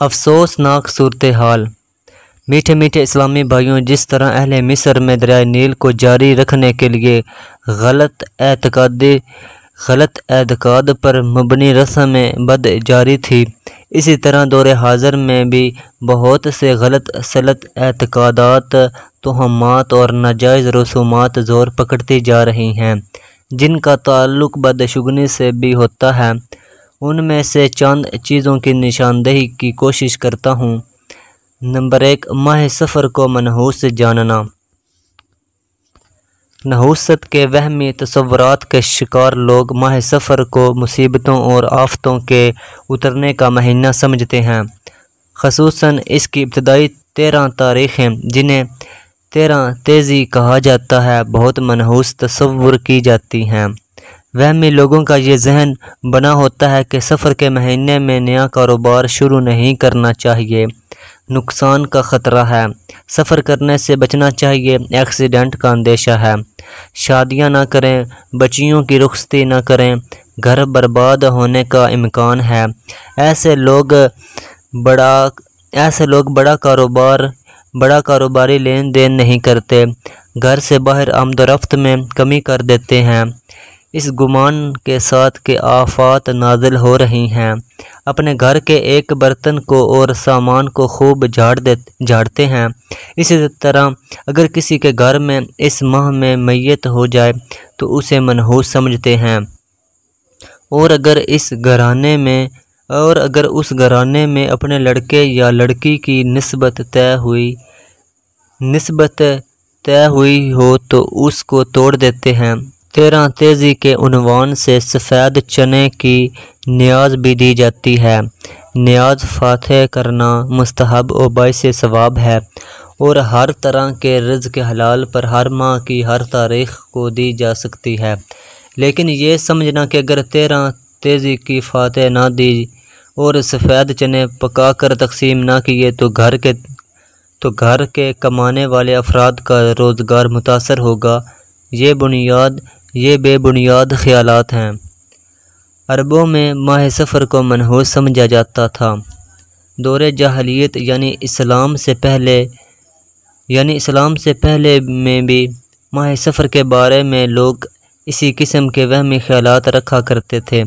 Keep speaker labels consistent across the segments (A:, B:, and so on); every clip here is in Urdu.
A: افسوسناک صورتحال۔ میٹھے میٹھے اسلامی بھائیوں، جس طرح اہل مصر میں دریائے نیل کو جاری رکھنے کے لیے غلط اعتقادی غلط اعتقاد پر مبنی رسم بد جاری تھی، اسی طرح دور حاضر میں بھی بہت سے غلط سلط اعتقادات توہمات اور ناجائز رسومات زور پکڑتی جا رہی ہیں، جن کا تعلق بدشگونی سے بھی ہوتا ہے۔ ان میں سے چند چیزوں کی نشاندہی کی کوشش کرتا ہوں۔ نمبر ایک، ماہ سفر کو منحوس جاننا۔ نحوست کے وہمی تصورات کے شکار لوگ ماہ سفر کو مصیبتوں اور آفتوں کے اترنے کا مہینہ سمجھتے ہیں۔ خصوصاً اس کی ابتدائی تیرہ تاریخیں، جنہیں تیرہ تیزی کہا جاتا ہے، بہت منحوس تصور کی جاتی ہیں۔ وہمی لوگوں کا یہ ذہن بنا ہوتا ہے کہ سفر کے مہینے میں نیا کاروبار شروع نہیں کرنا چاہیے۔ نقصان کا خطرہ ہے۔ سفر کرنے سے بچنا چاہیے۔ ایکسیڈنٹ کا اندیشہ ہے۔ شادیاں نہ کریں۔ بچیوں کی رخصتی نہ کریں۔ گھر برباد ہونے کا امکان ہے۔ ایسے لوگ بڑا، ایسے لوگ بڑا کاروبار، بڑا کاروباری لین دین نہیں کرتے۔ گھر سے باہر آمد و رفت میں کمی کر دیتے ہیں۔ اس گمان کے ساتھ کہ آفات نازل ہو رہی ہیں۔ اپنے گھر کے ایک برتن کو اور سامان کو خوب جھاڑ دے جھاڑتے ہیں۔ اسی طرح اگر کسی کے گھر میں اس ماہ میں میت ہو جائے تو اسے منحوس سمجھتے ہیں۔ اور اگر اس گھرانے میں اور اگر اس گھرانے میں اپنے لڑکے یا لڑکی کی نسبت طے ہوئی نسبت طے ہوئی ہو تو اس کو توڑ دیتے ہیں۔ تیرہ تیزی کے عنوان سے سفید چنے کی نیاز بھی دی جاتی ہے۔ نیاز فاتح کرنا مستحب و باعث ثواب ہے اور ہر طرح کے رزق حلال پر ہر ماہ کی ہر تاریخ کو دی جا سکتی ہے۔ لیکن یہ سمجھنا کہ اگر تیرہ تیزی کی فاتح نہ دی اور سفید چنے پکا کر تقسیم نہ کیے تو گھر کے تو گھر کے کمانے والے افراد کا روزگار متاثر ہوگا۔ یہ بنیاد یہ بے بنیاد خیالات ہیں۔ عربوں میں ماہ سفر کو منحوس سمجھا جاتا تھا۔ دور جاہلیت یعنی اسلام سے پہلے یعنی اسلام سے پہلے میں بھی ماہ سفر کے بارے میں لوگ اسی قسم کے وہمی خیالات رکھا کرتے تھے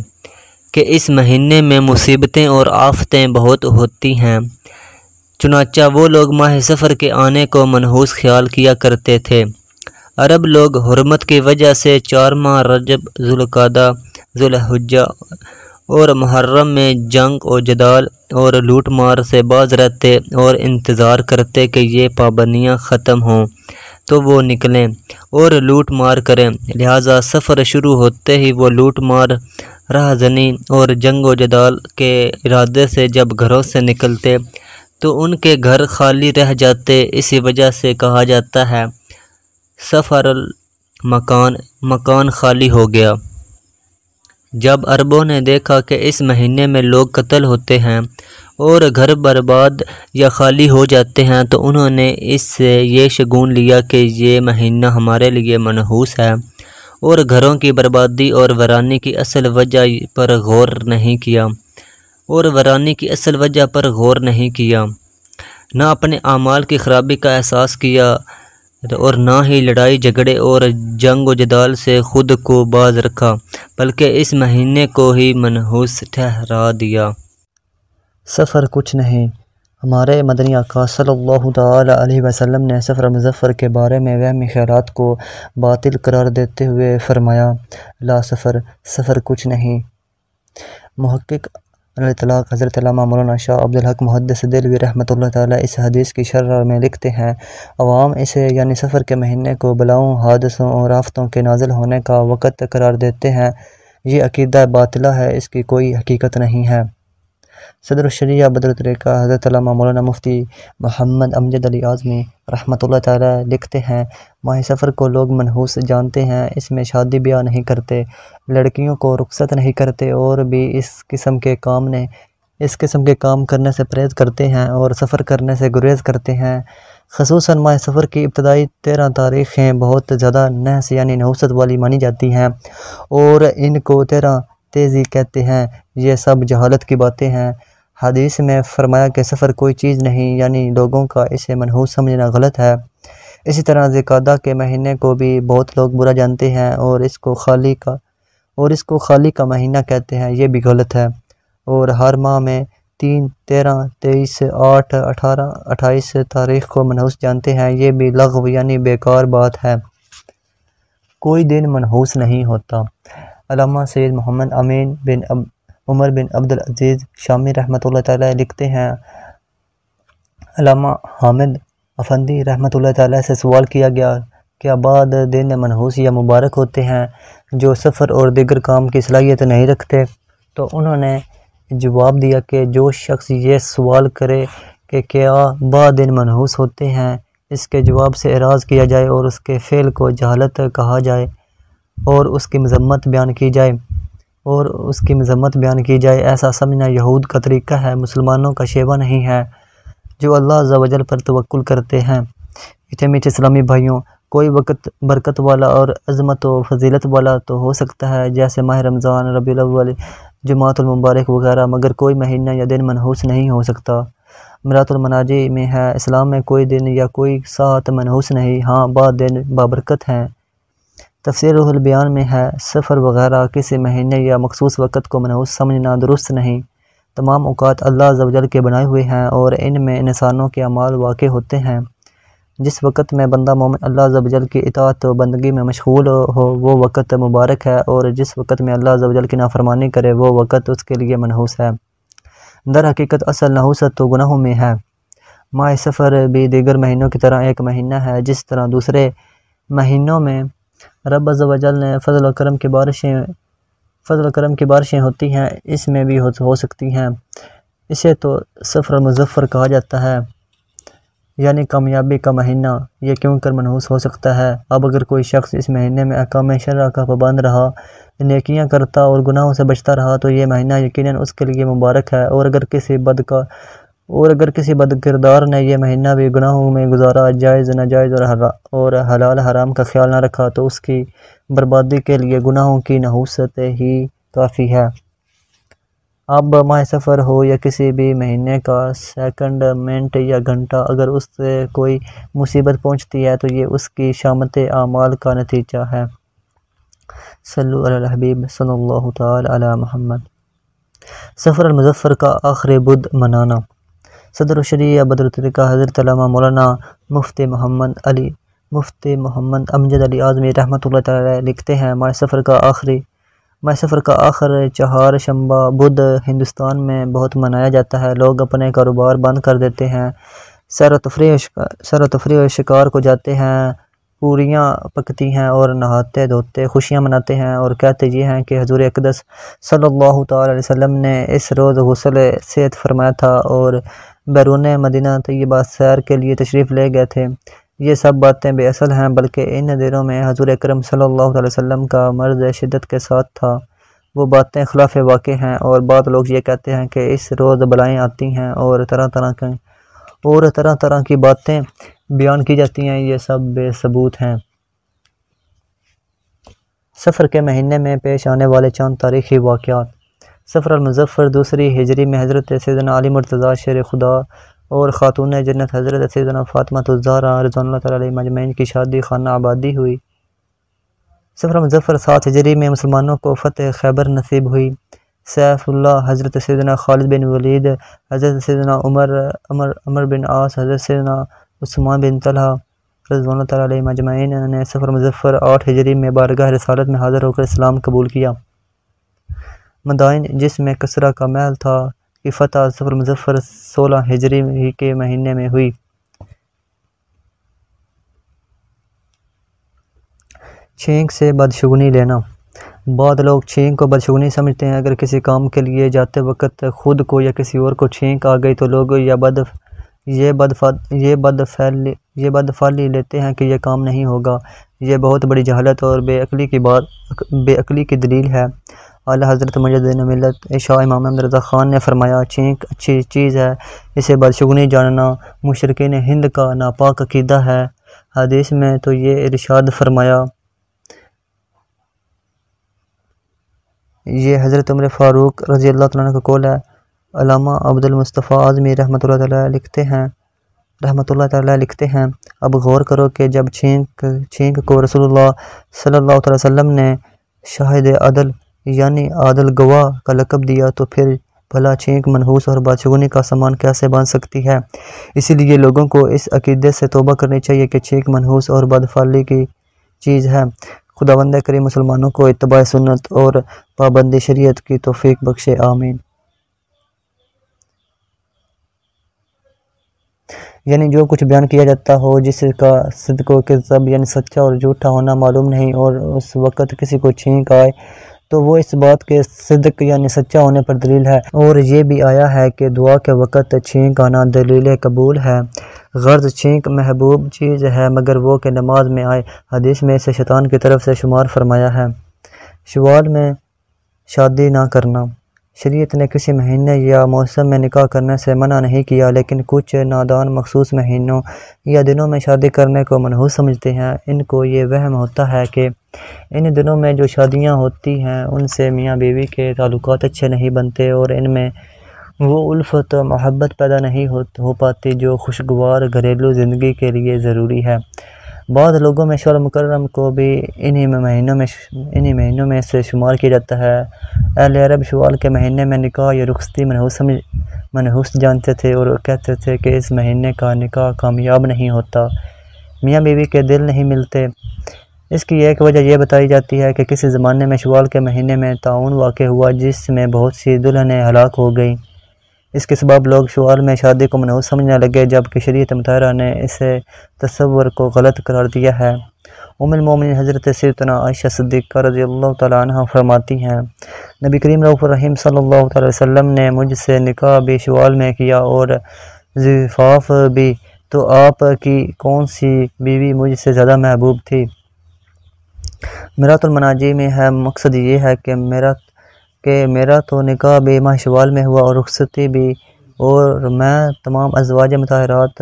A: کہ اس مہینے میں مصیبتیں اور آفتیں بہت ہوتی ہیں۔ چنانچہ وہ لوگ ماہ سفر کے آنے کو منحوس خیال کیا کرتے تھے۔ عرب لوگ حرمت کی وجہ سے چار ماہ رجب ذوالقادہ ذوالحجہ اور محرم میں جنگ و جدال اور لوٹ مار سے باز رہتے اور انتظار کرتے کہ یہ پابندیاں ختم ہوں تو وہ نکلیں اور لوٹ مار کریں۔ لہٰذا سفر شروع ہوتے ہی وہ لوٹ مار راہ زنی اور جنگ و جدال کے ارادے سے جب گھروں سے نکلتے تو ان کے گھر خالی رہ جاتے، اسی وجہ سے کہا جاتا ہے سفر المکان، مکان خالی ہو گیا۔ جب عربوں نے دیکھا کہ اس مہینے میں لوگ قتل ہوتے ہیں اور گھر برباد یا خالی ہو جاتے ہیں، تو انہوں نے اس سے یہ شگون لیا کہ یہ مہینہ ہمارے لیے منحوس ہے اور گھروں کی بربادی اور ورانی کی اصل وجہ پر غور نہیں کیا۔ اور ورانی کی اصل وجہ پر غور نہیں کیا۔ نہ اپنے اعمال کی خرابی کا احساس کیا اور نہ ہی لڑائی، جھگڑے اور جنگ و جدال سے خود کو باز رکھا، بلکہ اس مہینے کو ہی منحوس ٹھہرا دیا۔
B: سفر کچھ نہیں۔ ہمارے مدنی آقا صلی اللہ تعالی علیہ وسلم نے سفر مظفر کے بارے میں وہمی خیالات کو باطل قرار دیتے ہوئے فرمایا، لا سفر سفر کچھ نہیں۔ محقق اطلاق حضرت علامہ مولانا شاہ عبدالحق محدث دلوی رحمۃ اللہ تعالیٰ اس حدیث کی شرح میں لکھتے ہیں، عوام اسے یعنی سفر کے مہینے کو بلاؤں، حادثوں اور آفتوں کے نازل ہونے کا وقت قرار دیتے ہیں۔ یہ عقیدہ باطلہ ہے، اس کی کوئی حقیقت نہیں ہے۔ صدر الشریعہ بدر طریقہ حضرت علامہ مولانا مفتی محمد امجد علی اعظمی رحمۃ اللہ تعالیٰ لکھتے ہیں۔ ماہ سفر کو لوگ منحوس جانتے ہیں، اس میں شادی بیاہ نہیں کرتے، لڑکیوں کو رخصت نہیں کرتے اور بھی اس قسم کے کام نے، اس قسم کے کام کرنے سے پرہیز کرتے ہیں اور سفر کرنے سے گریز کرتے ہیں۔ خصوصاً ماہ سفر کی ابتدائی تیرہ تاریخیں بہت زیادہ نحس یعنی نحوست والی مانی جاتی ہیں اور ان کو تیرہ تیزی کہتے ہیں، یہ سب جہالت کی باتیں ہیں۔ حدیث میں فرمایا کہ سفر کوئی چیز نہیں یعنی لوگوں کا اسے منحوس سمجھنا غلط ہے۔ اسی طرح ذکادہ کے مہینے کو بھی بہت لوگ برا جانتے ہیں اور اس کو خالی کا، اور اس کو خالی کا مہینہ کہتے ہیں، یہ بھی غلط ہے۔ اور ہر ماہ میں تین، تیرہ، تیئیس، آٹھ، اٹھارہ، اٹھائیس تاریخ کو منحوس جانتے ہیں، یہ بھی لغو یعنی بیکار بات ہے۔ کوئی دن منحوس نہیں ہوتا۔ علامہ سید محمد امین بن اب عمر بن عبدالعزیز شامی رحمۃ اللہ تعالیٰ لکھتے ہیں۔ علامہ حامد افندی رحمۃ اللہ تعالیٰ سے سوال کیا گیا کہ آباد دن منحوس یا مبارک ہوتے ہیں جو سفر اور دیگر کام کی صلاحیت نہیں رکھتے۔ تو انہوں نے جواب دیا کہ جو شخص یہ سوال کرے کہ کیا بعد دن منحوس ہوتے ہیں، اس کے جواب سے اعراض کیا جائے اور اس کے فعل کو جہالت کہا جائے۔ اور اس کی مذمت بیان کی جائے۔ اور اس کی مذمت بیان کی جائے، ایسا سمجھنا یہود کا طریقہ ہے، مسلمانوں کا شیوہ نہیں ہے، جو اللہ و جل پر توکل کرتے ہیں۔ میٹھے میٹھے اسلامی بھائیوں، کوئی وقت برکت والا اور عظمت و فضیلت والا تو ہو سکتا ہے، جیسے ماہ رمضان ربی الاول جماعت المبارک وغیرہ، مگر کوئی مہینہ یا دن منحوس نہیں ہو سکتا۔ مرات المناجی میں ہے، اسلام میں کوئی دن یا کوئی ساتھ منحوس نہیں۔ ہاں بعد دن بابرکت ہیں۔ تفسیر روح البیان میں ہے، سفر وغیرہ کسی مہینے یا مخصوص وقت کو منحوس سمجھنا درست نہیں۔ تمام اوقات اللہ زوجل کے بنائے ہوئے ہیں اور ان میں انسانوں کے اعمال واقع ہوتے ہیں۔ جس وقت میں بندہ مومن اللہ زوجل کی اطاعت و بندگی میں مشغول ہو، وہ وقت مبارک ہے اور جس وقت میں اللہ زوجل کی نافرمانی کرے، وہ وقت اس کے لیے منحوس ہے۔ در حقیقت اصل نحوست تو گناہوں میں ہے۔ ماہ سفر بھی دیگر مہینوں کی طرح ایک مہینہ ہے، جس طرح دوسرے مہینوں میں رب و جل نے فضل و کرم کی بارشیں فضل و کرم کی بارشیں ہوتی ہیں، اس میں بھی ہو سکتی ہیں۔ اسے تو سفر مظفر کہا جاتا ہے۔ یعنی کامیابی کا مہینہ۔ یہ کیوں کر منحوس ہو سکتا ہے؟ اب اگر کوئی شخص اس مہینے میں اقام شرح کا پابند رہا، نیکیاں کرتا اور گناہوں سے بچتا رہا، تو یہ مہینہ یقیناً اس کے لیے مبارک ہے۔ اور اگر کسی بد کا اور اگر کسی بد کردار نے یہ مہینہ بھی گناہوں میں گزارا، جائز ناجائز اور حلال حرام کا خیال نہ رکھا، تو اس کی بربادی کے لیے گناہوں کی نحوست ہی کافی ہے۔ اب ماہ سفر ہو یا کسی بھی مہینے کا سیکنڈ منٹ یا گھنٹہ اگر اس سے کوئی مصیبت پہنچتی ہے، تو یہ اس کی شامت اعمال کا نتیجہ ہے۔ صلو علی الحبیب، صلی اللہ تعالی علی محمد۔ سفر المظفر کا آخری بدھ منانا۔ صدر الشریعہ بدر الطریقہ حضرت علامہ مولانا مفتی محمد علی، مفتی محمد امجد علی اعظمی رحمۃ اللہ تعالی لکھتے ہیں ماہ سفر کا آخری ماہ سفر کا آخر چہار شمبہ بدھ ہندوستان میں بہت منایا جاتا ہے۔ لوگ اپنے کاروبار بند کر دیتے ہیں۔ سیر و تفریح سیر و تفریح و شکار کو جاتے ہیں۔ پوریاں پکتی ہیں اور نہاتے، دھوتے، خوشیاں مناتے ہیں۔ اور کہتے یہ ہیں کہ حضور اقدس صلی اللہ تعالی علیہ وسلم نے اس روز غسل صحت فرمایا تھا اور بیرون مدینہ طیبہ سیر کے لیے تشریف لے گئے تھے۔ یہ سب باتیں بے اصل ہیں، بلکہ ان دنوں میں حضور اکرم صلی اللہ علیہ وسلم کا مرض شدت کے ساتھ تھا۔ وہ باتیں خلاف واقع ہیں اور بعض لوگ یہ کہتے ہیں کہ اس روز بلائیں آتی ہیں اور طرح طرح کے اور طرح طرح کی باتیں بیان کی جاتی ہیں۔ یہ سب بے ثبوت ہیں۔ سفر کے مہینے میں پیش آنے والے چند تاریخی واقعات۔ سفر المظفر، دوسری ہجری میں حضرت سیدنا علی مرتضیٰ شیر خدا اور خاتون جنت حضرت سیدنا فاطمہ الزہرا رضوان اللہ تعالی علیہ مجمعین کی شادی خانہ آبادی ہوئی۔ سفر المظفر، سات ہجری میں مسلمانوں کو فتح خیبر نصیب ہوئی۔ سیف اللہ، حضرت سیدنا خالد بن ولید، حضرت سیدنا عمر عمر عمر بن عاص، حضرت سیدنا عثمان بن طلحہ رضوان اللہ تعالی علیہ مجمعین نے سفر مظفر آٹھ ہجری میں بارگاہ رسالت میں حاضر ہو کر اسلام قبول کیا۔ مدائن، جس میں کسرہ کا محل تھا کی فتح سفر مظفر سولہ ہجری کے مہینے میں ہوئی۔ چھینک سے بدشگنی لینا۔ بعد لوگ چھینک کو بدشگنی سمجھتے ہیں۔ اگر کسی کام کے لیے جاتے وقت خود کو یا کسی اور کو چھینک آ گئی تو لوگ یا بد، یہ بد یہ بد فیلی یہ بد فالی لیتے ہیں کہ یہ کام نہیں ہوگا۔ یہ بہت بڑی جہالت اور بے عقلی کی بات، بے عقلی کی دلیل ہے۔ اعلیٰ حضرت مجدین ملت شاہ امام احمد رضا خان نے فرمایا، چینک اچھی چیز ہے، اسے بدشگنی جاننا مشرقین ہند کا ناپاک عقیدہ ہے۔ حدیث میں تو یہ ارشاد فرمایا، یہ حضرت عمر فاروق رضی اللہ تعالیٰ کا قول ہے۔ علامہ عبد المصطفیٰ اعظمی رحمۃ اللہ تعالیٰ لکھتے ہیں، رحمۃ اللہ تعالیٰ لکھتے ہیں، اب غور کرو کہ جب چھینک چھینک کو رسول اللہ صلی اللہ علیہ وسلم نے شاہد عدل یعنی عادل گواہ کا لقب دیا تو پھر بھلا چھینک منحوس اور بادشگونی کا سامان کیسے بن سکتی ہے؟ اسی لیے لوگوں کو اس عقیدے سے توبہ کرنی چاہیے کہ چھینک منحوس اور بدفالی کی چیز ہے۔ خداوند کریم مسلمانوں کو اتباع سنت اور پابند شریعت کی توفیق بخشے، آمین۔ یعنی جو کچھ بیان کیا جاتا ہو، جس کا صدق و کذب یعنی سچا اور جھوٹا ہونا معلوم نہیں اور اس وقت کسی کو چھینک آئے تو وہ اس بات کے صدق یعنی سچا ہونے پر دلیل ہے اور یہ بھی آیا ہے کہ دعا کے وقت چھینک آنا دلیل قبول ہے۔ غرض چھینک محبوب چیز ہے، مگر وہ کہ نماز میں آئے۔ حدیث میں اسے شیطان کی طرف سے شمار فرمایا ہے۔ شوال میں شادی نہ کرنا۔ شریعت نے کسی مہینے یا موسم میں نکاح کرنے سے منع نہیں کیا، لیکن کچھ نادان مخصوص مہینوں یا دنوں میں شادی کرنے کو منحوس سمجھتے ہیں۔ ان کو یہ وہم ہوتا ہے کہ ان دنوں میں جو شادیاں ہوتی ہیں، ان سے میاں بیوی کے تعلقات اچھے نہیں بنتے اور ان میں وہ الفت محبت پیدا نہیں ہو پاتی جو خوشگوار گھریلو زندگی کے لیے ضروری ہے۔ بعض لوگوں میں شور مکرم کو بھی انہی مہینوں میں انہی مہینوں میں سے شمار کیا جاتا ہے۔ اہل عرب شوال کے مہینے میں نکاح یا رخصتی منحوس سمجھ منحوس جانتے تھے اور کہتے تھے کہ اس مہینے کا نکاح کامیاب نہیں ہوتا۔ میاں بیوی کے دل نہیں ملتے۔ اس کی ایک وجہ یہ بتائی جاتی ہے کہ کسی زمانے میں شوال کے مہینے میں تعاون واقع ہوا جس میں بہت سی دلہنیں ہلاک ہو گئیں۔ اس کے سبب لوگ شوال میں شادی کو منحوس سمجھنے لگے، جبکہ شریعت مطالعہ نے اسے تصور کو غلط قرار دیا ہے۔ ام المومن حضرت سیدنا عائشہ صدیقہ رضی اللہ تعالیٰ عنہ فرماتی ہیں، نبی کریم رعف الرحیم صلی اللہ علیہ وسلم نے مجھ سے نکاح بھی شوال میں کیا اور زفاف بھی، تو آپ کی کون سی بیوی مجھ سے زیادہ محبوب تھی؟ میرات المناجی میں ہے، مقصد یہ ہے کہ میرا کہ میرا تو نکاح بھی ماہ شوال میں ہوا اور رخصتی بھی اور میں تمام ازواج مطالعات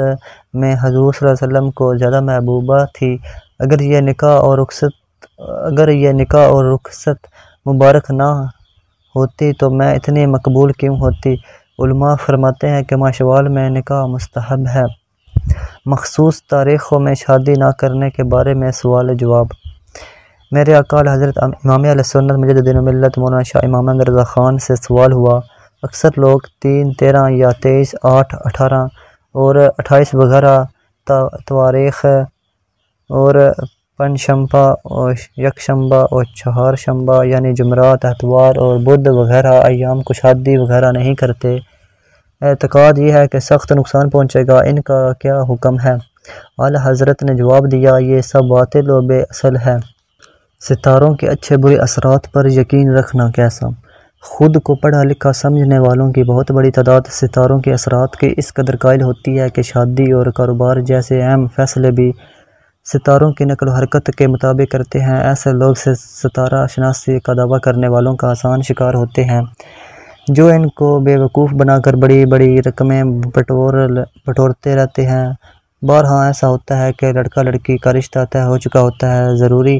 B: میں حضور صلی اللہ علیہ وسلم کو زیادہ محبوبہ تھی۔ اگر یہ نکاح اور رخصت اگر یہ نکاح اور رخصت مبارک نہ ہوتی تو میں اتنی مقبول کیوں ہوتی؟ علماء فرماتے ہیں کہ ماہ شوال میں نکاح مستحب ہے۔ مخصوص تاریخوں میں شادی نہ کرنے کے بارے میں سوال جواب۔ میرے اقال حضرت امام علیہ سنت مجد دین ملت مولانا شاہ امام رضا خان سے سوال ہوا۔ اکثر لوگ تین تیرہ یا تیئیس آٹھ اٹھارہ اور اٹھائیس وغیرہ تواریخ اور پنشمبا اور یک شمبا اور چہار شمبا یعنی جمعرات، اتوار اور بدھ وغیرہ ایام کو شادی وغیرہ نہیں کرتے۔ اعتقاد یہ ہے کہ سخت نقصان پہنچے گا۔ ان کا کیا حکم ہے؟ اعلی حضرت نے جواب دیا، یہ سب باطل و بے اصل ہے۔ ستاروں کے اچھے برے اثرات پر یقین رکھنا کیسا؟ خود کو پڑھا لکھا سمجھنے والوں کی بہت بڑی تعداد ستاروں کے اثرات کے اس قدر قائل ہوتی ہے کہ شادی اور کاروبار جیسے اہم فیصلے بھی ستاروں کی نقل و حرکت کے مطابق کرتے ہیں۔ ایسے لوگ سے ستارہ شناسی کا دعویٰ کرنے والوں کا آسان شکار ہوتے ہیں۔ جو ان کو بے وقوف بنا کر بڑی بڑی رقمیں بٹور بٹورتے رہتے ہیں، بارہاں ایسا ہوتا ہے کہ لڑکا لڑکی کا رشتہ طے ہو چکا ہوتا ہے۔ ضروری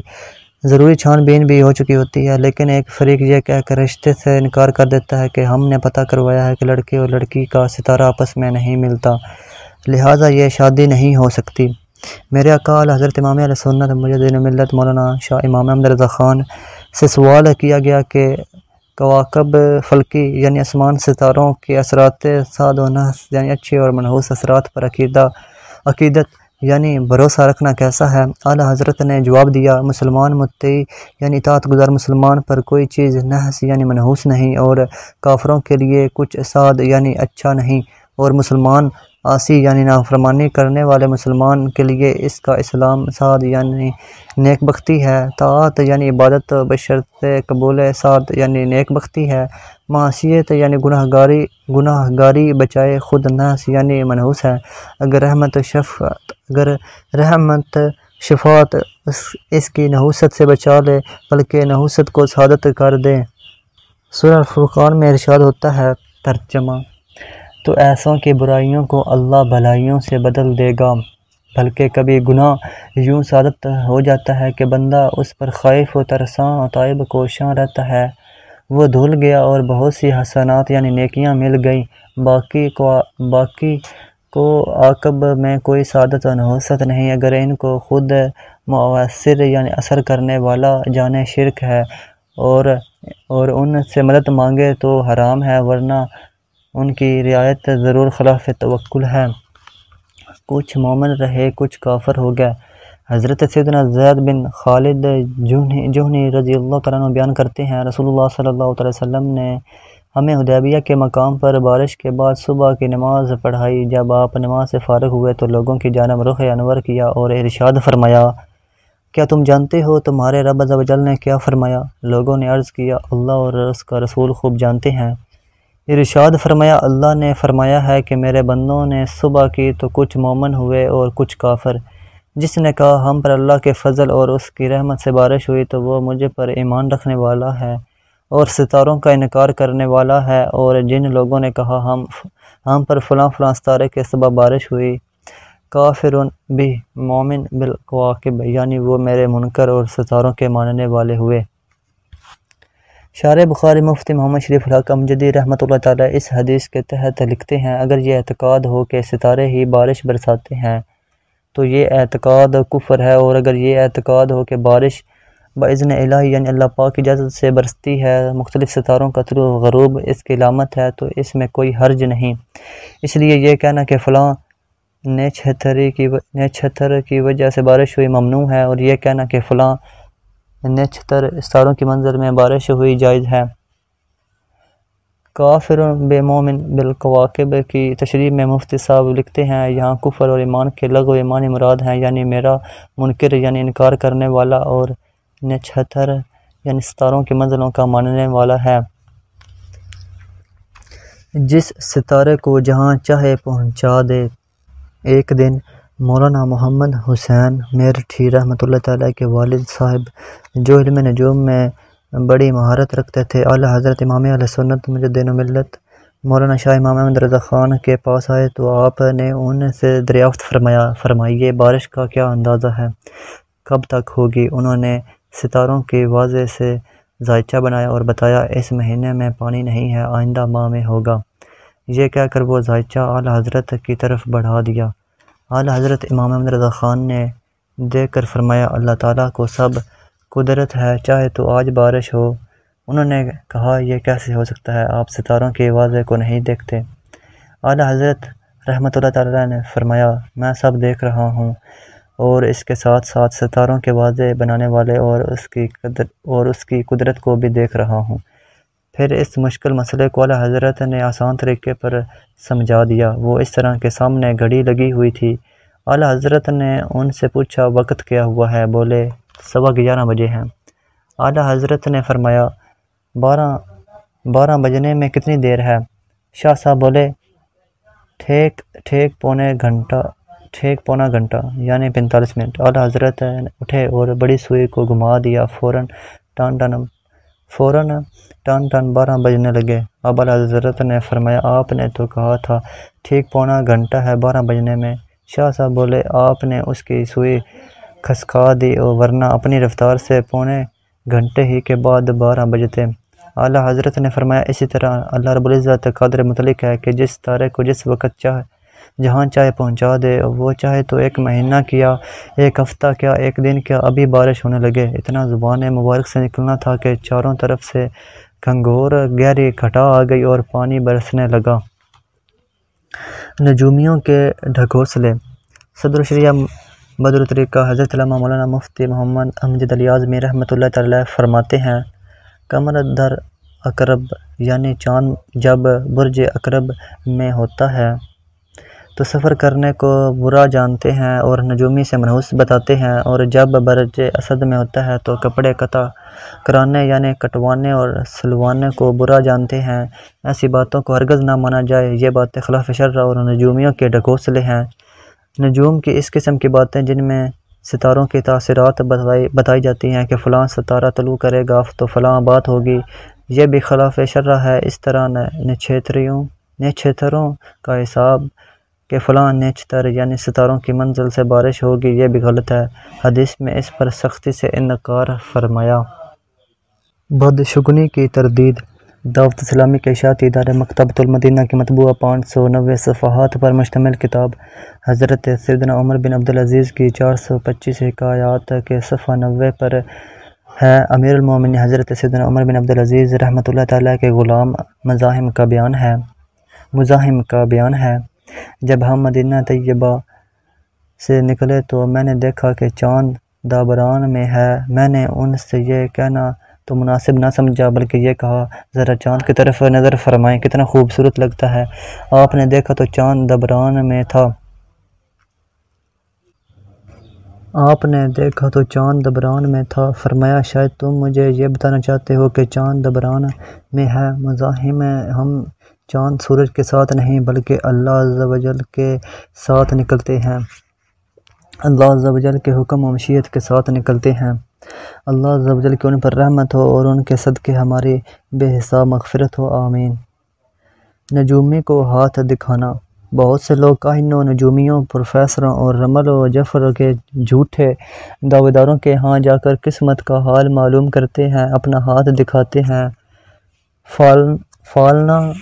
B: ضروری چھان بین بھی ہو چکی ہوتی ہے، لیکن ایک فریق یہ کہہ کر رشتے سے انکار کر دیتا ہے کہ ہم نے پتہ کروایا ہے کہ لڑکے اور لڑکی کا ستارہ آپس میں نہیں ملتا۔ لہٰذا یہ شادی نہیں ہو سکتی۔ میرے اقال حضرت امام علیہ سنت مجدین ملت، مولانا شاہ امام احمد رضا خان سے سوال کیا گیا کہ کواکب فلکی یعنی آسمان ستاروں کے اثرات ساد و نحس یعنی اچھے اور منحوس اثرات پر عقیدہ، عقیدت یعنی بھروسہ رکھنا کیسا ہے؟ اعلیٰ حضرت نے جواب دیا، مسلمان متعی یعنی اطاعت گزار مسلمان پر کوئی چیز نحس یعنی منحوس نہیں اور کافروں کے لیے کچھ اساد یعنی اچھا نہیں اور مسلمان آسی یعنی نافرمانی کرنے والے مسلمان کے لیے اس کا اسلام سعد یعنی نیک بختی ہے۔ طاعت یعنی عبادت، بشرط قبول سعد یعنی نیک بختی ہے۔ معاشیت یعنی گناہ گاری گناہ گاری بچائے خود نحس یعنی منحوس ہے۔ اگر رحمت شفقت اگر رحمت، شفاعت اس اس کی نحوست سے بچا لے، بلکہ نحوست کو سعادت کر دیں سورہ فرقان میں ارشاد ہوتا ہے، ترجمہ تو ایسوں کی برائیوں کو اللہ بھلائیوں سے بدل دے گا، بلکہ کبھی گناہ یوں سعادت ہو جاتا ہے کہ بندہ اس پر خائف و ترساں طائب کوشاں رہتا ہے۔ وہ دھل گیا اور بہت سی حسنات یعنی نیکیاں مل گئیں۔ باقی کو باقی کو عاقب میں کوئی سعادت و نحوست نہیں، اگر ان کو خود مؤثر یعنی اثر کرنے والا جانے شرک ہے اور اور ان سے مدد مانگے تو حرام ہے، ورنہ ان کی رعایت ضرور خلاف توکل ہے۔ کچھ مومن رہے، کچھ کافر ہو گئے۔ حضرت سیدنا زید بن خالد جوہنی رضی اللہ عنہ بیان کرتے ہیں رسول اللہ صلی اللہ علیہ وسلم نے ہمیں حدیبیہ کے مقام پر بارش کے بعد صبح کی نماز پڑھائی۔ جب آپ نماز سے فارغ ہوئے تو لوگوں کی جانب رخ انور کیا اور ارشاد فرمایا، کیا تم جانتے ہو تمہارے رب عز و جل نے کیا فرمایا؟ لوگوں نے عرض کیا، اللہ اور اس کا رسول خوب جانتے ہیں۔ ارشاد فرمایا، اللہ نے فرمایا ہے کہ میرے بندوں نے صبح کی تو کچھ مومن ہوئے اور کچھ کافر۔ جس نے کہا، ہم پر اللہ کے فضل اور اس کی رحمت سے بارش ہوئی تو وہ مجھے پر ایمان رکھنے والا ہے اور ستاروں کا انکار کرنے والا ہے اور جن لوگوں نے کہا، ہم ہم پر فلاں فلاں ستارے کے سبب بارش ہوئی۔ کافر بھی مومن بالقواقب یعنی وہ میرے منکر اور ستاروں کے ماننے والے ہوئے۔ شار بخاری مفتی محمد شریف الحق امجدی رحمۃ اللہ تعالیٰ اس حدیث کے تحت لکھتے ہیں، اگر یہ اعتقاد ہو کہ ستارے ہی بارش برساتے ہیں تو یہ اعتقاد کفر ہے، اور اگر یہ اعتقاد ہو کہ بارش باذن الہی یعنی اللہ پاک کی اجازت سے برستی ہے، مختلف ستاروں کا طلوع غروب اس کی علامت ہے، تو اس میں کوئی حرج نہیں۔ اس لیے یہ کہنا کہ فلاں نے چھتری کی نے چھتر کی وجہ سے بارش ہوئی ممنوع ہے، اور یہ کہنا کہ فلاں نچتر ستاروں کی منظر میں بارش ہوئی جائز ہے۔ کافر بے مومن بالقواقب کی تشریح میں مفتی صاحب لکھتے ہیں، یہاں کفر اور ایمان کے لغو ایمانی مراد ہیں یعنی میرا منکر یعنی انکار کرنے والا اور نچھتر یعنی ستاروں کی منزلوں کا ماننے والا ہے۔ جس ستارے کو جہاں چاہے پہنچا دے۔ ایک دن مولانا محمد حسین میرٹھی رحمۃ اللہ تعالیٰ کے والد صاحب، جو علم نجوم میں بڑی مہارت رکھتے تھے۔ اعلیٰ حضرت امام علیہ سنت مجدین و ملت، مولانا شاہ امام احمد رضا خان کے پاس آئے تو آپ نے ان سے دریافت فرمایا، فرمائیے، بارش کا کیا اندازہ ہے؟ کب تک ہوگی؟ انہوں نے ستاروں کی واضح سے ذائچہ بنایا اور بتایا، اس مہینے میں پانی نہیں ہے، آئندہ ماہ میں ہوگا۔ یہ کہہ کر وہ ذائچہ اعلیٰ حضرت کی طرف بڑھا دیا۔ اعلیٰ حضرت امام احمد رضا خان نے دیکھ کر فرمایا، اللہ تعالیٰ کو سب قدرت ہے، چاہے تو آج بارش ہو۔ انہوں نے کہا، یہ کیسے ہو سکتا ہے؟ آپ ستاروں کے واضح کو نہیں دیکھتے۔ اعلیٰ حضرت رحمۃ اللہ تعالیٰ نے فرمایا، میں سب دیکھ رہا ہوں اور اس کے ساتھ ساتھ ستاروں کے واضح بنانے والے اور اس کی قدر اور اس کی قدرت کو بھی دیکھ رہا ہوں۔ پھر اس مشکل مسئلے کو اعلیٰ حضرت نے آسان طریقے پر سمجھا دیا۔ وہ اس طرح کے سامنے گھڑی لگی ہوئی تھی۔ اعلیٰ حضرت نے ان سے پوچھا، وقت کیا ہوا ہے؟ بولے سوا گیارہ بجے ہیں۔ اعلیٰ حضرت نے فرمایا، بارہ بارہ بجنے میں کتنی دیر ہے؟ شاہ صاحب بولے، ٹھیک ٹھیک پونے گھنٹہ، ٹھیک پونا گھنٹہ یعنی پینتالیس منٹ۔ اعلیٰ حضرت اٹھے اور بڑی سوئی کو گھما دیا، فوراً ٹان ٹن فوراً ٹان ٹان بارہ بجنے لگے۔ اب حضرت نے فرمایا، آپ نے تو کہا تھا، ٹھیک پونا گھنٹہ ہے بارہ بجنے میں۔ شاہ صاحب بولے، آپ نے اس کی سوئی کھسکا دی اور ورنہ اپنی رفتار سے پونے گھنٹے ہی کے بعد بارہ بجتے۔ اعلیٰ حضرت نے فرمایا، اسی طرح اللہ رب العزت قادر متعلق ہے کہ جس تارے کو جس وقت چاہے جہاں چاہے پہنچا دے، وہ چاہے تو ایک مہینہ کیا، ایک ہفتہ کیا، ایک دن کیا، ابھی بارش ہونے لگے۔ اتنا زبان مبارک سے نکلنا تھا کہ چاروں طرف سے گھنگور گہری کھٹا آ گئی اور پانی برسنے لگا۔ نجومیوں کے ڈھکوسلے۔ صدر الشریعہ بدر الطریقہ حضرت علامہ مولانا مفتی محمد امجد علی اعظمی رحمۃ اللہ تعالی فرماتے ہیں، کمر در اقرب یعنی چاند جب برج اقرب میں ہوتا ہے۔ تو سفر کرنے کو برا جانتے ہیں اور نجومی سے منحوس بتاتے ہیں اور جب برج اسد میں ہوتا ہے تو کپڑے قطع کرانے یعنی کٹوانے اور سلوانے کو برا جانتے ہیں۔ ایسی باتوں کو ہرگز نہ مانا جائے۔ یہ باتیں خلاف شرع اور نجومیوں کے ڈھکوسلے ہیں۔ نجوم کی اس قسم کی باتیں جن میں ستاروں کی تاثرات بتائی بتائی جاتی ہیں کہ فلاں ستارہ طلوع کرے گا، تو فلاں بات ہوگی۔ یہ بھی خلاف شرع ہے۔ اس طرح نچھیتریوں نچھیتروں کا حساب کہ فلاں نیچتر یعنی ستاروں کی منزل سے بارش ہوگی، یہ بھی غلط ہے۔ حدیث میں اس پر سختی سے انکار فرمایا۔ بدشگونی کی تردید۔ دعوت اسلامی کے اشاعتی ادارے مکتبۃ المدینہ کی مطبوعہ پانچ سو نوے صفحات پر مشتمل کتاب حضرت سیدنا عمر بن عبدالعزیز کی چار سو پچیس حکایات کے صفحہ نوے پر ہے۔ امیر المومنین حضرت سیدنا عمر بن عبدالعزیز رحمۃ اللہ تعالیٰ کے غلام مزاحم کا بیان ہے۔ مزاحم کا بیان ہے۔ جب ہم مدینہ طیبہ سے نکلے تو میں نے دیکھا کہ چاند دابران میں ہے۔ میں نے ان سے یہ کہنا، تو مناسب نہ سمجھا، بلکہ یہ کہا، ذرا چاند کی طرف نظر فرمائیں، کتنا خوبصورت لگتا ہے۔ آپ نے دیکھا تو چاند دبران میں تھا۔ آپ نے دیکھا تو چاند دبران میں تھا۔ فرمایا، شاید تم مجھے یہ بتانا چاہتے ہو کہ چاند دبران میں ہے۔ مزاحم ہم چاند سورج کے ساتھ نہیں بلکہ اللہ عز و جل کے ساتھ نکلتے ہیں۔ اللہ عز و جل کے حکم و مشیت کے ساتھ نکلتے ہیں۔ اللہ عز و جل کی ان پر رحمت ہو اور ان کے صدقے ہماری بے حساب مغفرت ہو، آمین۔ نجومی کو ہاتھ دکھانا۔ بہت سے لوگ کاہنوں، نجومیوں، پروفیسروں اور رمل و جفر کے جھوٹے دعوے داروں کے ہاں جا کر قسمت کا حال معلوم کرتے ہیں، اپنا ہاتھ دکھاتے ہیں۔ فال فالنا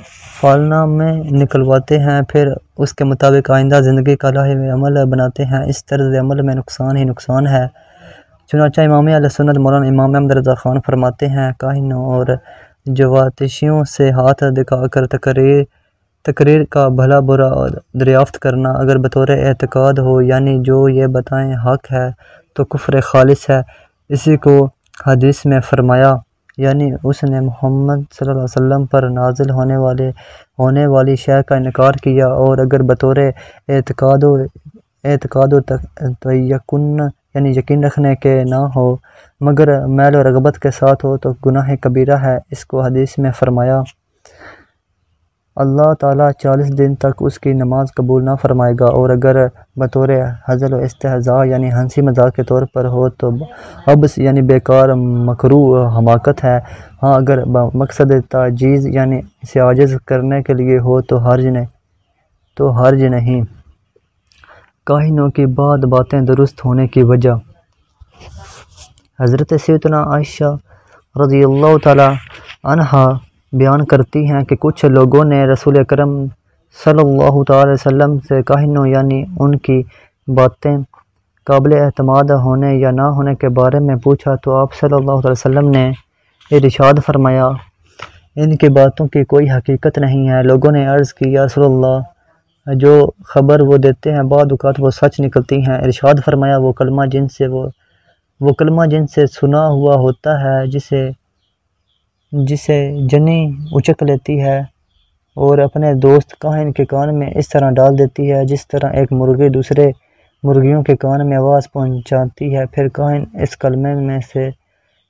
B: فالنا میں نکلواتے ہیں، پھر اس کے مطابق آئندہ زندگی کا لاہے عمل بناتے ہیں۔ اس طرز عمل میں نقصان ہی نقصان ہے۔ چنانچہ امام علیہ سنت مولانا امام احمد رضا خان فرماتے ہیں، کاہنوں اور جواتشیوں سے ہاتھ دکھا کر تقریر تقریر کا بھلا برا دریافت کرنا اگر بطور اعتقاد ہو یعنی جو یہ بتائیں حق ہے تو کفر خالص ہے۔ اسی کو حدیث میں فرمایا یعنی اس نے محمد صلی اللہ علیہ وسلم پر نازل ہونے والے ہونے والی شے کا انکار کیا اور اگر بطور اعتقاد و اعتقاد و تیقن یعنی یقین رکھنے کے نہ ہو، مگر میل و رغبت کے ساتھ ہو تو گناہ کبیرہ ہے، اس کو حدیث میں فرمایا۔ اللہ تعالیٰ چالیس دن تک اس کی نماز قبول نہ فرمائے گا۔ اور اگر بطور حضل و استحضاء یعنی ہنسی مذاق کے طور پر ہو تو ابس یعنی بیکار مکرو حماقت ہے۔ ہاں اگر مقصد تاجیز یعنی اسے عاجز کرنے کے لیے ہو تو حرج نہیں، تو حرج نہیں۔ کاہنوں کی بعد باتیں درست ہونے کی وجہ۔ حضرت سیدنا عائشہ رضی اللہ تعالی عنہ بیان کرتی ہیں کہ کچھ لوگوں نے رسول کرم صلی اللہ تعالی وسلم سے کاہنوں یعنی ان کی باتیں قابل اعتماد ہونے یا نہ ہونے کے بارے میں پوچھا، تو آپ صلی اللہ علیہ وسلم نے ارشاد فرمایا، ان کی باتوں کی کوئی حقیقت نہیں ہے۔ لوگوں نے عرض کی، یا رسول اللہ، جو خبر وہ دیتے ہیں، بعد اوقات وہ سچ نکلتی ہیں۔ ارشاد فرمایا، وہ کلمہ جن سے وہ وہ کلمہ جن سے سنا ہوا ہوتا ہے، جسے جسے جنی اچک لیتی ہے اور اپنے دوست کاہن کے کان میں اس طرح ڈال دیتی ہے، جس طرح ایک مرغی دوسرے مرغیوں کے کان میں آواز پہنچاتی ہے۔ پھر کاہن اس کلمے میں سے،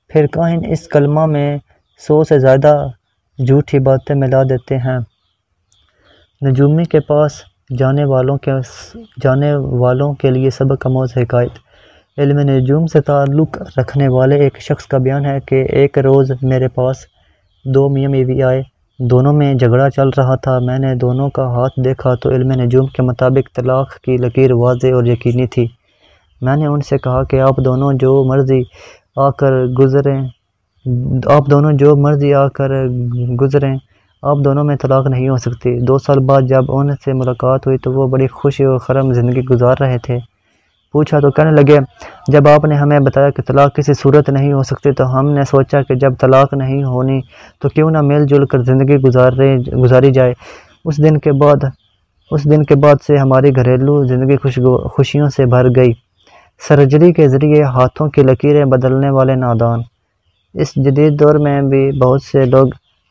B: پھر کاہن اس کلمہ میں سو سے زیادہ جھوٹی باتیں ملا دیتے ہیں۔ نجومی کے پاس جانے والوں کے جانے والوں کے لیے سبق اموز حکایت۔ علم نجوم سے تعلق رکھنے والے ایک شخص کا بیان ہے کہ ایک روز میرے پاس دو میاں بیوی آئے، دونوں میں جھگڑا چل رہا تھا، میں نے دونوں کا ہاتھ دیکھا تو علم نجوم کے مطابق طلاق کی لکیر واضح اور یقینی تھی۔ میں نے ان سے کہا کہ آپ دونوں جو مرضی آ کر گزریں، آپ دونوں جو مرضی آ کر گزریں، آپ دونوں میں طلاق نہیں ہو سکتی۔ دو سال بعد جب ان سے ملاقات ہوئی تو وہ بڑی خوشی و خرم زندگی گزار رہے تھے۔ پوچھا تو کہنے لگے، جب آپ نے ہمیں بتایا کہ طلاق کسی صورت نہیں ہو سکتی تو ہم نے سوچا کہ جب طلاق نہیں ہونی تو کیوں نہ مل جل کر زندگی گزار رہے گزاری جائے۔ اس دن کے بعد، اس دن کے بعد سے ہماری گھریلو زندگی خوش خوشیوں سے بھر گئی۔ سرجری کے ذریعے ہاتھوں کی لکیریں بدلنے والے نادان۔ اس جدید دور میں بھی بہت سے لوگ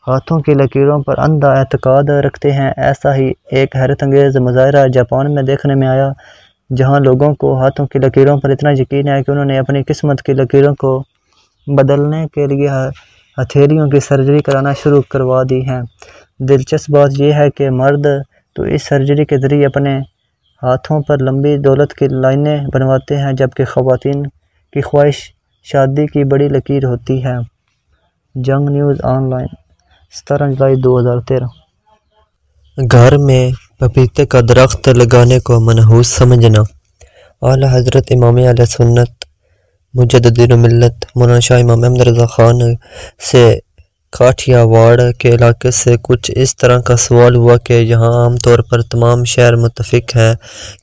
B: ہاتھوں کی لکیروں پر اندھا اعتقاد رکھتے ہیں۔ ایسا ہی ایک حیرت انگیز مظاہرہ جاپان میں دیکھنے میں آیا۔ جہاں لوگوں کو ہاتھوں کی لکیروں پر اتنا یقین ہے کہ انہوں نے اپنی قسمت کی لکیروں کو بدلنے کے لیے ہتھیلیوں کی سرجری کرانا شروع کروا دی ہیں۔ دلچسپ بات یہ ہے کہ مرد تو اس سرجری کے ذریعے اپنے ہاتھوں پر لمبی دولت کی لائنیں بنواتے ہیں، جبکہ خواتین کی خواہش شادی کی بڑی لکیر ہوتی ہے۔ جنگ نیوز آن لائن، سترہ جولائی دو ہزار تیرہ۔
A: گھر میں پپیتے کا درخت لگانے کو منحوس سمجھنا۔ اعلیٰ حضرت امام علیہ سنت، مجدد و ملت، مولانا شاہ امام احمد رضا خان سے کاٹھیا واڑ کے علاقے سے کچھ اس طرح کا سوال ہوا کہ جہاں عام طور پر تمام شہر متفق ہیں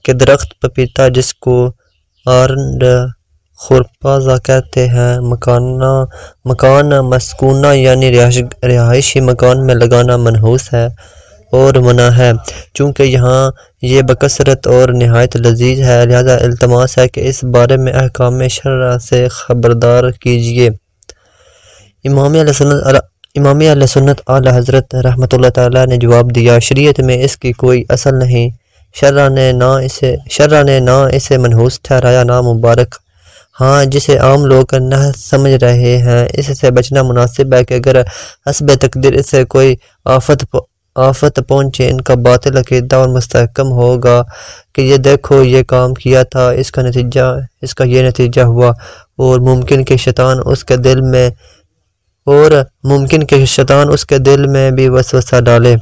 A: کہ درخت پپیتا جس کو آرنڈ خورپازہ کہتے ہیں، مکانہ، مکان مسکونہ یعنی رہائشی مکان میں لگانا منحوس ہے۔ اور منع ہے۔ چونکہ یہاں یہ بکثرت اور نہایت لذیذ ہے، لہذا التماس ہے کہ اس بارے میں احکام شرع سے خبردار کیجیے امام علیہ سنت امام علیہ سنت اعلیٰ حضرت رحمۃ اللہ تعالیٰ نے جواب دیا، شریعت میں اس کی کوئی اصل نہیں۔ شرع نے نہ اسے شرع نے نہ اسے منحوس ٹھہرایا، نہ مبارک۔ ہاں جسے عام لوگ نہ سمجھ رہے ہیں، اس سے بچنا مناسب ہے کہ اگر حسب تقدیر اس سے کوئی آفت آفت پہنچے، ان کا باطل عقیدہ اور مستحکم ہوگا کہ یہ دیکھو، یہ کام کیا تھا، اس کا نتیجہ، اس کا یہ نتیجہ ہوا اور ممکن کہ شیطان اس کے دل میں، اور ممکن کہ شیطان اس کے دل میں بھی وسوسہ ڈالے۔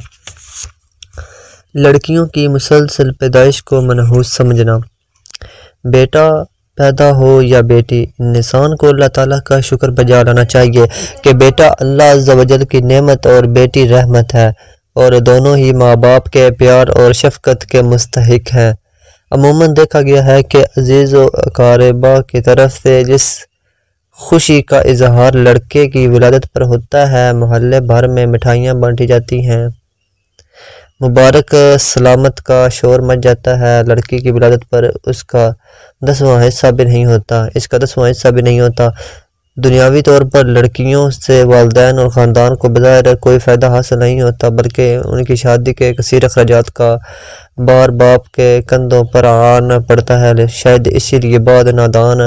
A: لڑکیوں کی مسلسل پیدائش کو منحوس سمجھنا۔ بیٹا پیدا ہو یا بیٹی، انسان کو اللہ تعالیٰ کا شکر بجا لانا چاہیے کہ بیٹا اللہ عز و جل کی نعمت اور بیٹی رحمت ہے۔ اور دونوں ہی ماں باپ کے پیار اور شفقت کے مستحق ہیں۔ عموماً دیکھا گیا ہے کہ عزیز و اقاربہ کی طرف سے جس خوشی کا اظہار لڑکے کی ولادت پر ہوتا ہے، محلے بھر میں مٹھائیاں بانٹی جاتی ہیں۔ مبارک سلامت کا شور مچ جاتا ہے، لڑکی کی ولادت پر اس کا دسواں حصہ بھی نہیں ہوتا۔ اس کا دسواں حصہ بھی نہیں ہوتا۔ دنیاوی طور پر لڑکیوں سے والدین اور خاندان کو بظاہر کوئی فائدہ حاصل نہیں ہوتا، بلکہ ان کی شادی کے کثیر اخراجات کا بار باپ کے کندھوں پر آنا پڑتا ہے۔ شاید اسی لیے بعد نادان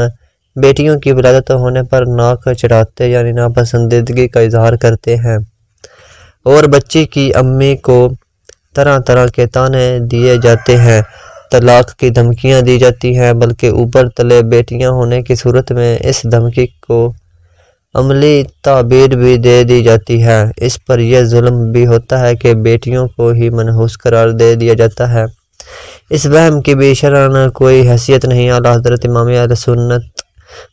A: بیٹیوں کی ولادت ہونے پر ناک چڑھاتے یعنی ناپسندیدگی کا اظہار کرتے ہیں۔ اور بچی کی امی کو طرح طرح کے تانے دیے جاتے ہیں۔ طلاق کی دھمکیاں دی جاتی ہیں، بلکہ اوپر تلے بیٹیاں ہونے کی صورت میں اس دھمکی کو عملی تعبیر بھی دے دی جاتی ہے۔ اس پر یہ ظلم بھی ہوتا ہے کہ بیٹیوں کو ہی منحوس قرار دے دیا جاتا ہے۔ اس وہم کی بھی شرح کوئی حیثیت نہیں، اعلیٰ حضرت امام علیہ سنت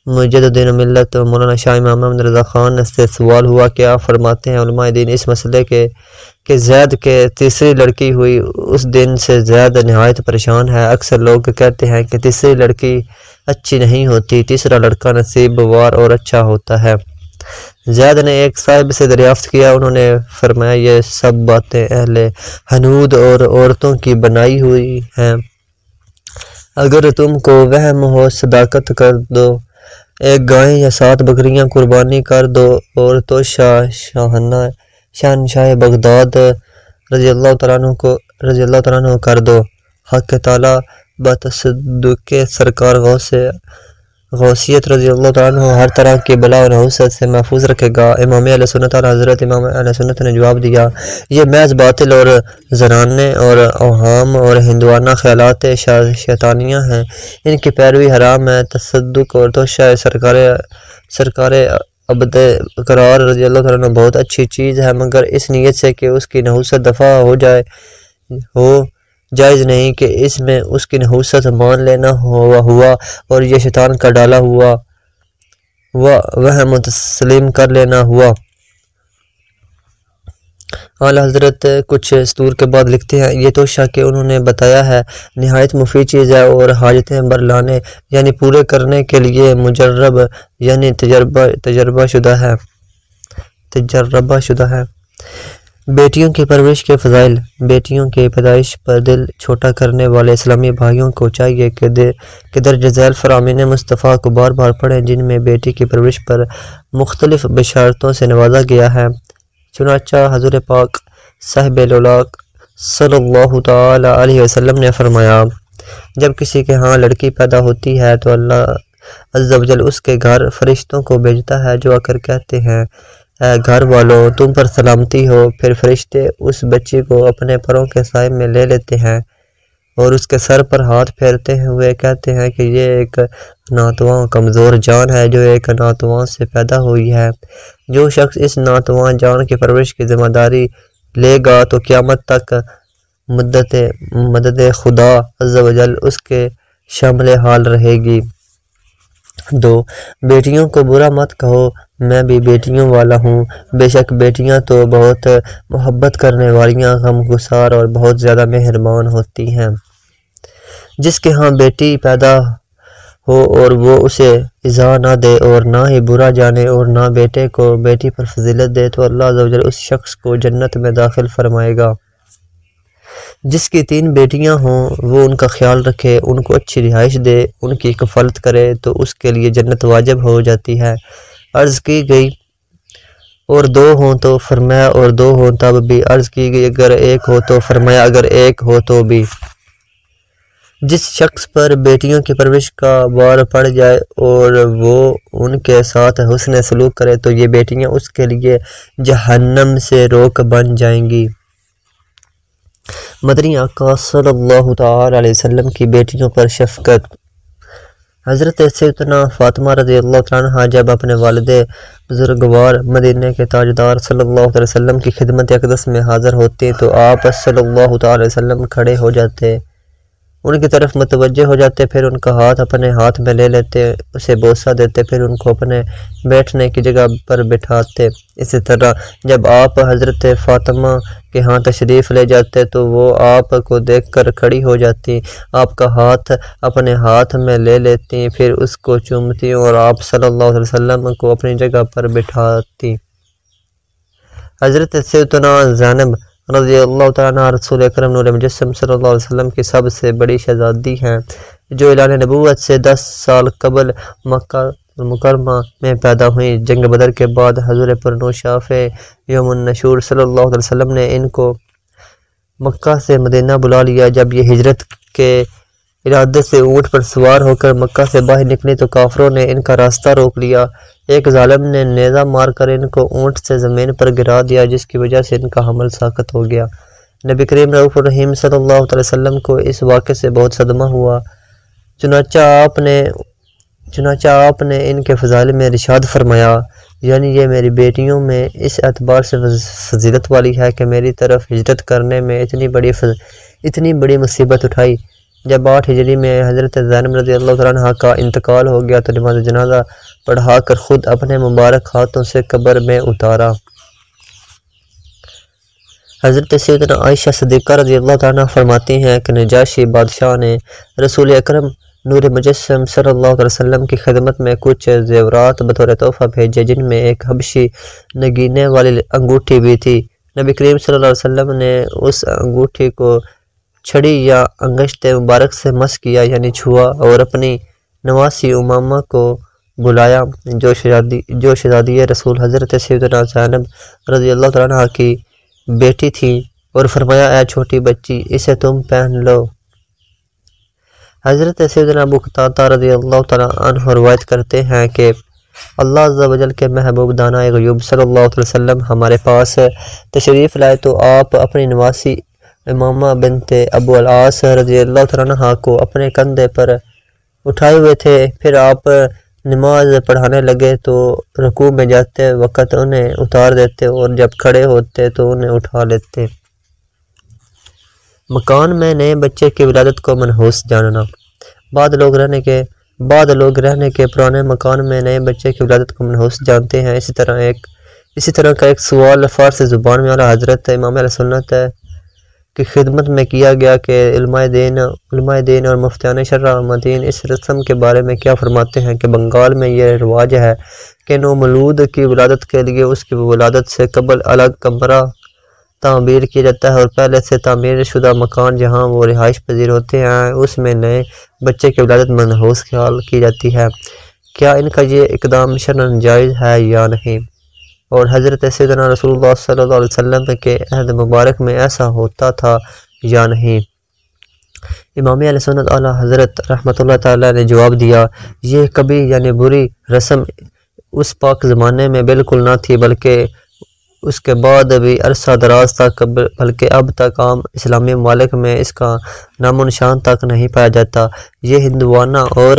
A: مجد دین ملت مولانا شاہ امام محمد رضا خان سے سوال ہوا کہ آپ فرماتے ہیں علماء دین اس مسئلے کے کہ زید کے تیسری لڑکی ہوئی، اس دن سے زید نہایت پریشان ہے۔ اکثر لوگ کہتے ہیں کہ تیسری لڑکی اچھی نہیں ہوتی، تیسرا لڑکا نصیب، وار اور اچھا ہوتا ہے۔ زید نے ایک صاحب سے دریافت کیا، انہوں نے فرمایا، یہ سب باتیں اہل حنود اور عورتوں کی بنائی ہوئی ہیں۔ اگر تم کو وہم ہو، صداقت کر دو۔ ایک گائیں یا سات بکریاں قربانی کر دو اور تو شاہ شاہنہ شہنشاہ بغداد رضی اللہ تعالیٰ عنہ کو رضی اللہ تعالیٰ عنہ کر دو۔ حق تعالیٰ بتصدق سرکار غوث سے غوثیت رضی اللہ تعالیٰ عنہ ہر طرح کی بلا و نحوست سے محفوظ رکھے گا۔ امام علیہ سنت علیہ حضرت امام علیہ سنت نے جواب دیا، یہ محض باطل اور زنانے اور اوہام اور ہندوانہ خیالات شیطانیاں ہیں۔ ان کی پیروی حرام ہے۔ تصدق اور توشہ سرکار سرکار عبد قرار رضی اللہ تعالیٰ عنہ بہت اچھی چیز ہے، مگر اس نیت سے کہ اس کی نحوست دفع ہو جائے ہو جائز نہیں کہ اس میں اس کی نحوست مان لینا ہوا ہوا اور یہ شیطان کا ڈالا ہوا وہ متسلیم کر لینا ہوا۔ اعلی حضرت کچھ سطور کے بعد لکھتے ہیں، یہ تو شاہ کہ انہوں نے بتایا ہے، نہایت مفید چیز ہے اور حاجتیں برلانے یعنی پورے کرنے کے لیے مجرب یعنی تجربہ تجربہ شدہ ہے۔ تجربہ شدہ ہے۔ بیٹیوں کی پرورش کے فضائل۔ بیٹیوں کے پیدائش پر دل چھوٹا کرنے والے اسلامی بھائیوں کو چاہیے کہ درج ذیل فرامین مصطفیٰ کو بار بار پڑھیں، جن میں بیٹی کی پرورش پر مختلف بشارتوں سے نوازا گیا ہے۔ چنانچہ حضور پاک صاحب لولاک صلی اللہ تعالی علیہ وسلم نے فرمایا، جب کسی کے ہاں لڑکی پیدا ہوتی ہے تو اللہ عز و جل اس کے گھر فرشتوں کو بھیجتا ہے جو آ کر کہتے ہیں گھر والوں تم پر سلامتی ہو، پھر فرشتے اس بچی کو اپنے پروں کے سائے میں لے لیتے ہیں اور اس کے سر پر ہاتھ پھیرتے ہوئے کہتے ہیں کہ یہ ایک ناتواں کمزور جان ہے جو ایک ناتواں سے پیدا ہوئی ہے۔ جو شخص اس ناتواں جان کی پرورش کی ذمہ داری لے گا تو قیامت تک مدت مدد خدا عز و جل اس کے شامل حال رہے گی۔ دو، بیٹیوں کو برا مت کہو میں بھی بیٹیوں والا ہوں۔ بے شک بیٹیاں تو بہت محبت کرنے والیاں، غم گسار اور بہت زیادہ مہربان ہوتی ہیں۔ جس کے ہاں بیٹی پیدا ہو اور وہ اسے اضاء نہ دے اور نہ ہی برا جانے اور نہ بیٹے کو بیٹی پر فضیلت دے، تو اللہ عزوجل اس شخص کو جنت میں داخل فرمائے گا۔ جس کی تین بیٹیاں ہوں، وہ ان کا خیال رکھے، ان کو اچھی رہائش دے، ان کی کفالت کرے، تو اس کے لیے جنت واجب ہو جاتی ہے۔ عرض کی گئی۔ اور دو ہوں تو فرمایا، اور دو ہوں تب بھی عرض کی گئی، اگر ایک ہو تو فرمایا، اگر ایک ہو تو بھی۔ جس شخص پر بیٹیوں کی پرورش کا بار پڑ جائے اور وہ ان کے ساتھ حسن سلوک کرے، تو یہ بیٹیاں اس کے لیے جہنم سے روک بن جائیں گی۔ مدنی آقا صلی اللہ تعالی علیہ وسلم کی بیٹیوں پر شفقت۔ حضرت سیدنا فاطمہ رضی اللہ عنہ جب اپنے والد بزرگوار مدینہ کے تاجدار صلی اللہ علیہ وسلم کی خدمت اقدس میں حاضر ہوتے تو آپ صلی اللہ تعالی وسلم کھڑے ہو جاتے۔ ان کی طرف متوجہ ہو جاتے، پھر ان کا ہاتھ اپنے ہاتھ میں لے لیتے، اسے بوسہ دیتے، پھر ان کو اپنے بیٹھنے کی جگہ پر بٹھاتے۔ اسی طرح جب آپ حضرت فاطمہ کے ہاں تشریف لے جاتے تو وہ آپ کو دیکھ کر کھڑی ہو جاتی۔ آپ کا ہاتھ اپنے ہاتھ میں لے لیتی، پھر اس کو چومتی اور آپ صلی اللہ علیہ وسلم کو اپنی جگہ پر بٹھاتی۔ حضرت سیدنا زینب رضی اللہ تعالیٰ رسول اکرم نور مجسم صلی اللہ علیہ وسلم کی سب سے بڑی شہزادی ہیں، جو اعلان نبوت سے دس سال قبل مکہ، مکرمہ میں پیدا ہوئیں۔ جنگ بدر کے بعد حضور پرنوشاف یوم النشور صلی اللہ علیہ وسلم نے ان کو مکہ سے مدینہ بلا لیا۔ جب یہ ہجرت کے ارادے سے اونٹ پر سوار ہو کر مکہ سے باہر نکلی تو کافروں نے ان کا راستہ روک لیا۔ ایک ظالم نے نیزہ مار کر ان کو اونٹ سے زمین پر گرا دیا، جس کی وجہ سے ان کا حمل ساکت ہو گیا۔ نبی کریم رعف الرحیم صلی اللہ علیہ وسلم کو اس واقعے سے بہت صدمہ ہوا۔ چنانچہ آپ نے، چنانچہ آپ نے ان کے فضائل میں رشاد فرمایا یعنی یہ میری بیٹیوں میں اس اعتبار سے فضیلت والی ہے کہ میری طرف ہجرت کرنے میں اتنی بڑی اتنی بڑی مصیبت اٹھائی۔ جب آٹھ ہجری میں حضرت زینب رضی اللہ عنہ کا انتقال ہو گیا تو نماز جنازہ پڑھا کر خود اپنے مبارک ہاتھوں سے قبر میں اتارا۔ حضرت سیدنا عائشہ صدیقہ رضی اللہ عنہ فرماتی ہیں کہ نجاشی بادشاہ نے رسول اکرم نور مجسم صلی اللہ علیہ وسلم کی خدمت میں کچھ زیورات بطور تحفہ بھیجے جن میں ایک حبشی نگینے والی انگوٹھی بھی تھی۔ نبی کریم صلی اللہ علیہ وسلم نے اس انگوٹھی کو چھڑی یا انگشت مبارک سے مس کیا یعنی چھوا، اور اپنی نواسی امامہ کو بلایا، جو شہزادی جو شہزادی رسول حضرت سیدنا زینب رضی اللہ عنہ کی بیٹی تھی اور فرمایا، اے چھوٹی بچی، اسے تم پہن لو۔ حضرت سیدنا ابو قطعہ رضی اللہ تعالیٰ عنہ روایت کرتے ہیں کہ اللہ عز و جل کے محبوب دانہ غیوب صلی اللہ علیہ وسلم ہمارے پاس تشریف لائے تو آپ اپنی نواسی امامہ بنت ابو العاص رضی اللہ عنہ کو اپنے کندھے پر اٹھائے ہوئے تھے، پھر آپ نماز پڑھانے لگے تو رکوع میں جاتے وقت انہیں اتار دیتے اور جب کھڑے ہوتے تو انہیں اٹھا لیتے۔ مکان میں نئے بچے کی ولادت کو منحوس جاننا۔ بعد لوگ رہنے کے، بعد لوگ رہنے کے پرانے مکان میں نئے بچے کی ولادت کو منحوس جانتے ہیں۔ اسی طرح ایک، اسی طرح کا ایک سوال فارسی زبان میں والا حضرت امام علیہ سنت ہے کی خدمت میں کیا گیا کہ علماء دین علماء دین اور مفتیان شرع مدین اس رسم کے بارے میں کیا فرماتے ہیں کہ بنگال میں یہ رواج ہے کہ نو مولود کی ولادت کے لیے اس کی ولادت سے قبل الگ کمرہ تعمیر کیا جاتا ہے اور پہلے سے تعمیر شدہ مکان جہاں وہ رہائش پذیر ہوتے ہیں، اس میں نئے بچے کی ولادت منحوس خیال کی جاتی ہے۔ کیا ان کا یہ اقدام شرن جائز ہے یا نہیں؟ اور حضرت سیدنا رسول اللہ صلی اللہ علیہ وسلم کے عہد مبارک میں ایسا ہوتا تھا یا نہیں؟ امام علیہ سنت علیہ حضرت رحمۃ اللہ تعالیٰ نے جواب دیا، یہ کبھی یعنی بری رسم اس پاک زمانے میں بالکل نہ تھی، بلکہ اس کے بعد بھی عرصہ دراز تک، بلکہ اب تک عام اسلامی ممالک میں اس کا نام و نشان تک نہیں پایا جاتا۔ یہ ہندوانہ اور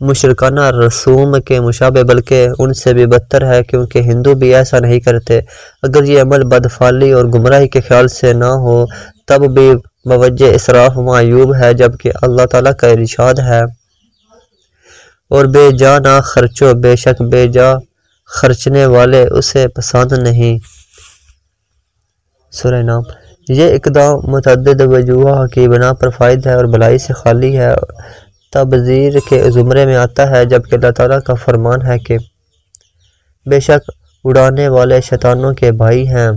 A: مشرکانہ رسوم کے مشابہ بلکہ ان سے بھی بدتر ہے کیونکہ ہندو بھی ایسا نہیں کرتے۔ اگر یہ عمل بدفالی اور گمراہی کے خیال سے نہ ہو، تب بھی موجہ اسراف معیوب ہے جبکہ اللہ تعالیٰ کا ارشاد ہے۔ اور بے جا نہ خرچو، بے شک بے جا خرچنے والے اسے پسند نہیں۔ سورہ نام یہ اقدام متعدد وجوہ کی بنا پر فائد ہے اور بلائی سے خالی ہے۔ تبذیر کے زمرے میں آتا ہے، جبکہ اللہ تعالیٰ کا فرمان ہے کہ بے شک اڑانے والے شیطانوں کے بھائی ہیں۔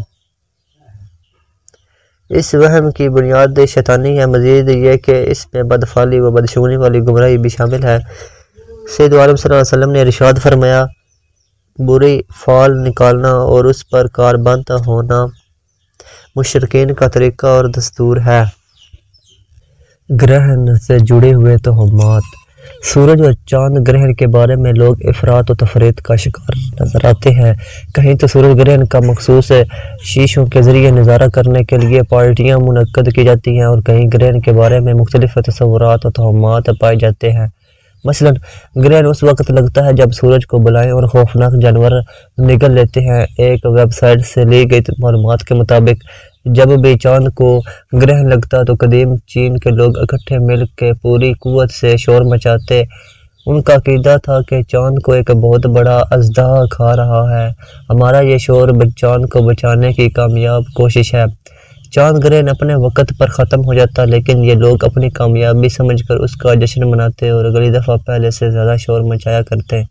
A: اس وہم کی بنیاد شیطانی ہے، مزید یہ کہ اس میں بدفالی و بدشگونی والی گمراہی بھی شامل ہے۔ سید عالم صلی اللہ علیہ وسلم نے ارشاد فرمایا، بری فال نکالنا اور اس پر کاربند ہونا مشرقین کا طریقہ اور دستور ہے۔ گرہن سے جڑے ہوئے توہمات سورج اور چاند گرہن کے بارے میں لوگ افراد و تفرید کا شکار نظر آتے ہیں۔ کہیں تو سورج گرہن کا مخصوص شیشوں کے ذریعے نظارہ کرنے کے لیے پارٹیاں منعقد کی جاتی ہیں اور کہیں گرہن کے بارے میں مختلف تصورات و توہمات پائے جاتے ہیں۔ مثلا، گرہن اس وقت لگتا ہے جب سورج کو بلائیں اور خوفناک جانور نگل لیتے ہیں۔ ایک ویب سائٹ سے لی گئی معلومات کے مطابق جب بھی چاند کو گرہن لگتا تو قدیم چین کے لوگ اکٹھے مل کے پوری قوت سے شور مچاتے۔ ان کا عقیدہ تھا کہ چاند کو ایک بہت بڑا ازدہ کھا رہا ہے۔ ہمارا یہ شور چاند کو بچانے کی کامیاب کوشش ہے۔ چاند گرہن اپنے وقت پر ختم ہو جاتا، لیکن یہ لوگ اپنی کامیابی سمجھ کر اس کا جشن مناتے اور اگلی دفعہ پہلے سے زیادہ شور مچایا کرتے۔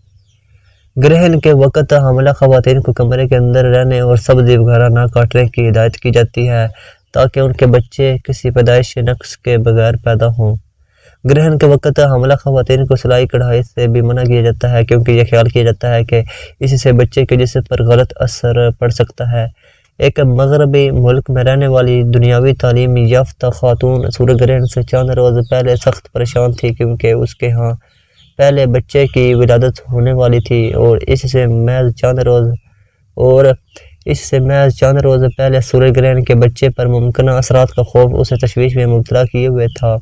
A: گرہن کے وقت حاملہ خواتین کو کمرے کے اندر رہنے اور سبزی وغیرہ نہ کاٹنے کی ہدایت کی جاتی ہے تاکہ ان کے بچے کسی پیدائش نقص کے بغیر پیدا ہوں۔ گرہن کے وقت حاملہ خواتین کو سلائی کڑھائی سے بھی منع کیا جاتا ہے کیونکہ یہ خیال کیا جاتا ہے کہ اس سے بچے کے جسم پر غلط اثر پڑ سکتا ہے۔ ایک مغربی ملک میں رہنے والی دنیاوی تعلیم یافتہ خاتون سورج گرہن سے چاند روز پہلے سخت پریشان تھی کیونکہ اس کے ہاں پہلے بچے کی ولادت ہونے والی تھی اور اس سے محض چاند روز اور اس سے محض چاند روز پہلے سورج گرہن کے بچے پر ممکنہ اثرات کا خوف اسے تشویش میں مبتلا کیے ہوئے تھا۔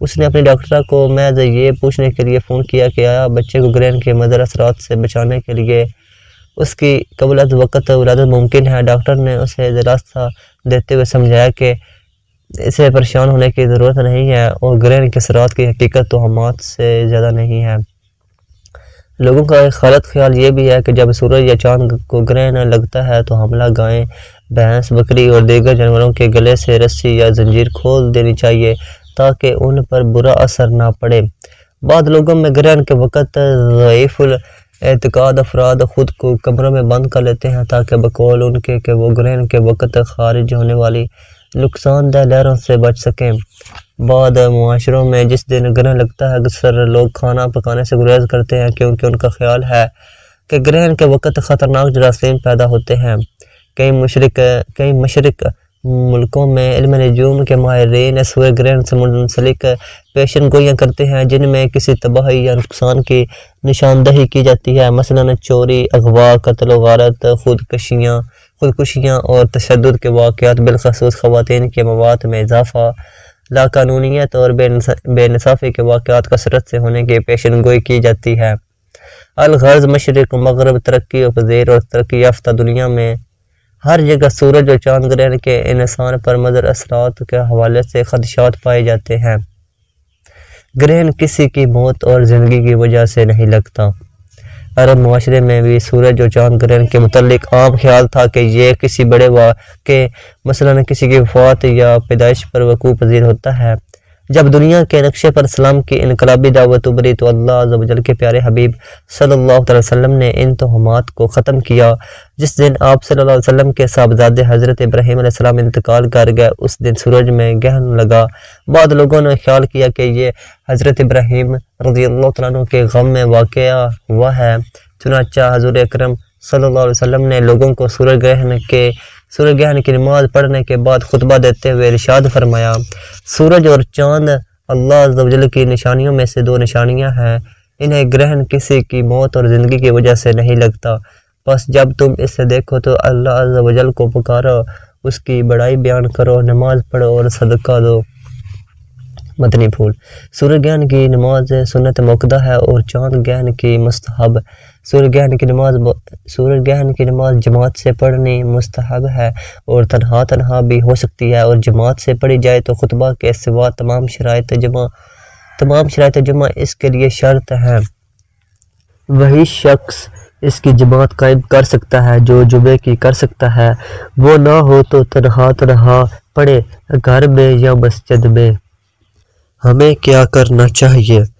A: اس نے اپنے ڈاکٹر کو محض یہ پوچھنے کے لیے فون کیا کہ آیا بچے کو گرہن کے مدر اثرات سے بچانے کے لیے اس کی قبل از وقت ولادت ممکن ہے۔ ڈاکٹر نے اسے دراستہ دیتے ہوئے سمجھایا کہ اسے پریشان ہونے کی ضرورت نہیں ہے اور گرہن کے اثرات کی حقیقت توہمات سے زیادہ نہیں ہے لوگوں کا ایک غلط خیال یہ بھی ہے کہ جب سورج یا چاند کو گرہن لگتا ہے تو حملہ گائیں، بھینس، بکری اور دیگر جانوروں کے گلے سے رسی یا زنجیر کھول دینی چاہیے تاکہ ان پر برا اثر نہ پڑے۔ بعد لوگوں میں گرہن کے وقت ضعیف اعتقاد افراد خود کو کمروں میں بند کر لیتے ہیں تاکہ بقول ان کے کہ وہ گرہن کے وقت خارج ہونے والی نقصان دہ لہروں سے بچ سکیں۔ بعد معاشروں میں جس دن گرہن لگتا ہے، اکثر لوگ کھانا پکانے سے گریز کرتے ہیں کیونکہ ان کا خیال ہے کہ گرہن کے وقت خطرناک جراثیم پیدا ہوتے ہیں۔ کئی مشرق کئی مشرق ملکوں میں، علم نجوم کے ماہرین سورہ گرہن سے منسلک پیشن گوئیاں کرتے ہیں، جن میں کسی تباہی یا نقصان کی نشاندہی کی جاتی ہے۔ مثلا چوری اغوا قتل و غارت، خودکشیاں خودکشیاں اور تشدد کے واقعات، بالخصوص خواتین کے مواد میں اضافہ۔ لاقانونیت اور بے نصافی کے واقعات کثرت سے ہونے کی پیشن گوئی کی جاتی ہے۔ الغرض مشرق، مغرب، ترقی و پذیر اور ترقی یافتہ دنیا میں ہر جگہ سورج اور چاند گرہن کے انسان پر مدر اثرات کے حوالے سے خدشات پائے جاتے ہیں۔ گرہن کسی کی موت اور زندگی کی وجہ سے نہیں لگتا۔ عرب معاشرے میں بھی سورج اور چاند گرہن کے متعلق عام خیال تھا کہ یہ کسی بڑے واقع مثلا کسی کی وفات یا پیدائش پر وقوع پذیر ہوتا ہے۔ جب دنیا کے نقشے پر اسلام کی انقلابی دعوت ابری تو اللہ عز و جل کے پیارے حبیب صلی اللہ علیہ وسلم نے ان توہمات کو ختم کیا۔ جس دن آپ صلی اللہ علیہ وسلم کے صاحبزاد حضرت ابراہیم علیہ السلام انتقال کر گئے، اس دن سورج میں گہن لگا۔ بعد لوگوں نے خیال کیا کہ یہ حضرت ابراہیم رضی اللہ عنہ کے غم میں واقعہ ہوا ہے۔ چنانچہ حضور اکرم صلی اللہ علیہ وسلم نے لوگوں کو سورج گرہن کے سورج گرہن کی نماز پڑھنے کے بعد خطبہ دیتے ہوئے ارشاد فرمایا، سورج اور چاند اللہ عز و جل کی نشانیوں میں سے دو نشانیاں ہیں۔ انہیں گرہن کسی کی موت اور زندگی کی وجہ سے نہیں لگتا۔ بس جب تم اس سے دیکھو تو اللہ عز و جل کو پکارو، اس کی بڑائی بیان کرو، نماز پڑھو اور صدقہ دو۔ مدنی پھول۔ سورج گہن کی نماز سنت موقع ہے اور چاند گہن کی مستحب سورج گہن کی نماز سورج گہن کی نماز جماعت سے پڑھنی مستحب ہے اور تنہا تنہا بھی ہو سکتی ہے اور جماعت سے پڑھی جائے تو خطبہ کے سوا تمام شرائط جمع تمام شرائط جمع اس کے لیے شرط ہیں۔
B: وہی شخص اس کی جماعت قائم کر سکتا ہے، جو جمعے کی کر سکتا ہے۔ وہ نہ ہو تو تنہا تنہا پڑے گھر میں یا مسجد میں۔ ہمیں کیا کرنا چاہیے؟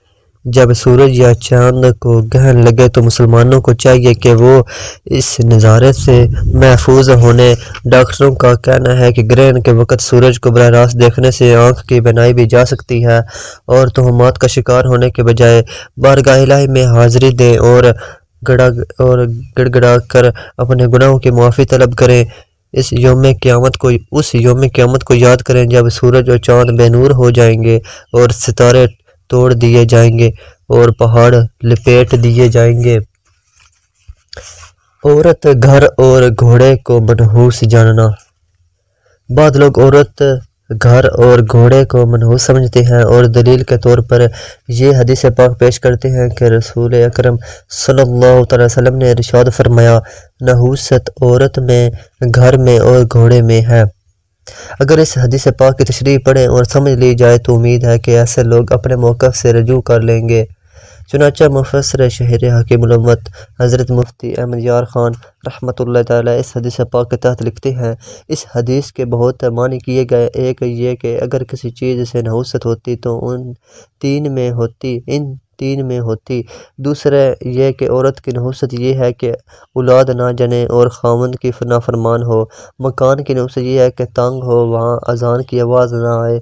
B: جب سورج یا چاند کو گہن لگے تو مسلمانوں کو چاہیے کہ وہ اس نظارے سے محفوظ ہونے۔ ڈاکٹروں کا کہنا ہے کہ گرہن کے وقت سورج کو براہ راست دیکھنے سے آنکھ کی بنائی بھی جا سکتی ہے اور تہمات کا شکار ہونے کے بجائے بارگاہ الہی میں حاضری دیں اور گڑا اور گڑ گڑا کر اپنے گناہوں کی معافی طلب کریں۔ اس یوم قیامت کو اس یوم قیامت کو یاد کریں جب سورج اور چاند بے نور ہو جائیں گے اور ستارے توڑ دیے جائیں گے اور پہاڑ لپیٹ دیے جائیں گے۔ عورت گھر اور گھوڑے کو منحوس جاننا۔ بعض لوگ عورت گھر اور گھوڑے کو منحوس سمجھتے ہیں اور دلیل کے طور پر یہ حدیث پاک پیش کرتے ہیں کہ رسول اکرم صلی اللہ علیہ وسلم نے ارشاد فرمایا، نحوست عورت میں گھر میں اور گھوڑے میں ہے۔ اگر اس حدیث پاک کی تشریح پڑھیں اور سمجھ لی جائے تو امید ہے کہ ایسے لوگ اپنے موقف سے رجوع کر لیں گے۔ چنانچہ مفسر شہر حکیم علمت حضرت مفتی احمد یار خان رحمۃ اللہ تعالیٰ اس حدیث پاک کے تحت لکھتے ہیں، اس حدیث کے بہت معنی کیے گئے، ایک یہ کہ اگر کسی چیز سے نحوست ہوتی تو ان تین میں ہوتی، ان تین میں ہوتی۔ دوسرے یہ کہ عورت کی نحوست یہ ہے کہ اولاد نہ جنے اور خامند کی نافرمان ہو۔ مکان کی نحوست یہ ہے کہ تنگ ہو، وہاں اذان کی آواز نہ آئے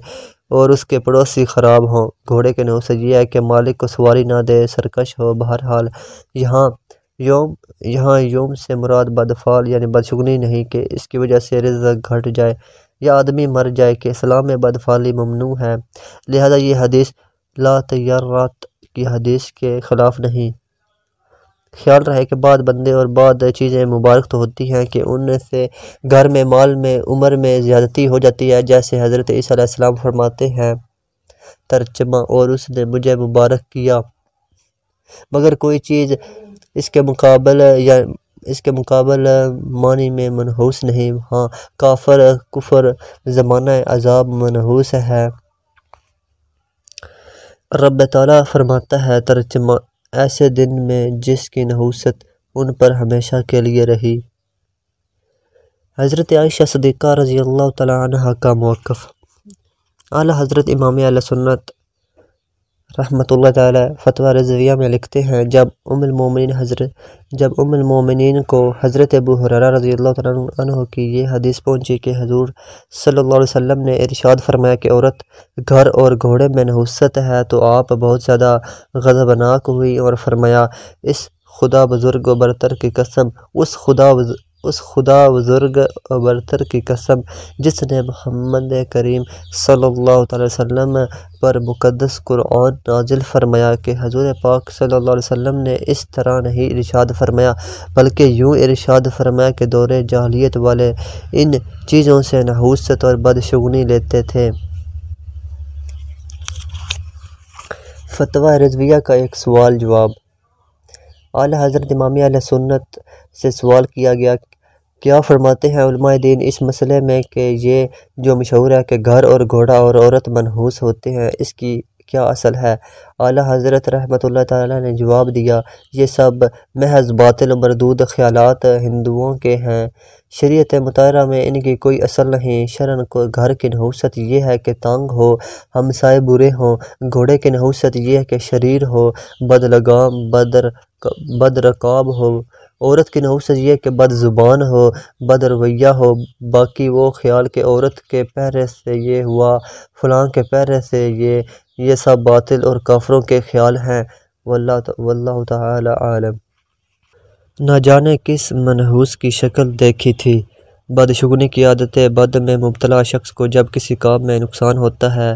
B: اور اس کے پڑوسی خراب ہوں۔ گھوڑے کے نحوست یہ ہے کہ مالک کو سواری نہ دے، سرکش ہو۔ بہرحال یہاں یوم یہاں یوم سے مراد بدفال یعنی بدشگنی نہیں کہ اس کی وجہ سے رزق گھٹ جائے یا آدمی مر جائے کہ اسلام میں بدفالی ممنوع ہے۔ لہذا یہ حدیث لا تیارات کی حدیث کے خلاف نہیں۔ خیال رہے کہ بعد بندے اور بعد چیزیں مبارک تو ہوتی ہیں کہ ان سے گھر میں، مال میں، عمر میں زیادتی ہو جاتی ہے، جیسے حضرت عیسیٰ علیہ السلام فرماتے ہیں۔ ترجمہ اور اس نے مجھے مبارک کیا۔ مگر کوئی چیز اس کے مقابل یا اس کے مقابل معنی میں منحوس نہیں۔ ہاں کافر، کفر زمانہ عذاب منحوس ہے۔ رب تعالیٰ فرماتا ہے، ترجمہ ایسے دن میں جس کی نحوست ان پر ہمیشہ کے لیے رہی۔ حضرت عائشہ صدیقہ رضی اللہ تعالیٰ عنہ کا موقف۔ اعلیٰ حضرت امام علیہ سنت رحمۃ اللہ تعالیٰ فتویٰ رضویہ میں لکھتے ہیں، جب ام المومنین حضرت جب ام المومنین کو حضرت ابو حرارہ رضی اللہ تعالیٰ عنہ کی یہ حدیث پہنچی کہ حضور صلی اللہ علیہ وسلم نے ارشاد فرمایا کہ عورت گھر اور گھوڑے میں نحوست ہے تو آپ بہت زیادہ غضبناک ہوئی اور فرمایا، اس خدا بزرگ و برتر کی قسم، اس خدا اس خدا بزرگ برتر کی قسم جس نے محمد کریم صلی اللہ تعالی وسلم پر مقدس قرآن نازل فرمایا کہ حضور پاک صلی اللہ علیہ وسلم نے اس طرح نہیں ارشاد فرمایا، بلکہ یوں ارشاد فرمایا کہ دور جاہلیت والے ان چیزوں سے نحوست اور بدشگنی لیتے تھے۔ فتویٰ رضویہ کا ایک سوال جواب۔ اعلیٰ حضرت امامی علیہ سنت سے سوال کیا گیا کیا فرماتے ہیں علماء دین اس مسئلے میں کہ یہ جو مشہور ہے کہ گھر اور گھوڑا اور عورت منحوس ہوتے ہیں، اس کی کیا اصل ہے؟ اعلیٰ حضرت رحمۃ اللہ تعالیٰ نے جواب دیا، یہ سب محض باطل و مردود خیالات ہندوؤں کے ہیں۔ شریعت مطالعہ میں ان کی کوئی اصل نہیں، شرن کو گھر کی نحوست یہ ہے کہ تانگ ہو، ہمسائے برے ہوں۔ گھوڑے کی نحوست یہ ہے کہ شریر ہو بد لگام بدر بد رکاب ہو۔ عورت کی نحوست یہ کہ بد زبان ہو، بد رویہ ہو، باقی وہ خیال کہ عورت کے پہرے سے یہ ہوا فلاں کے پہرے سے یہ یہ سب باطل اور کافروں کے خیال ہیں۔ واللہ واللہ تعالی عالم۔ نہ جانے کس منحوس کی شکل دیکھی تھی۔ بدشگنی کی عادت بد میں مبتلا شخص کو جب کسی کام میں نقصان ہوتا ہے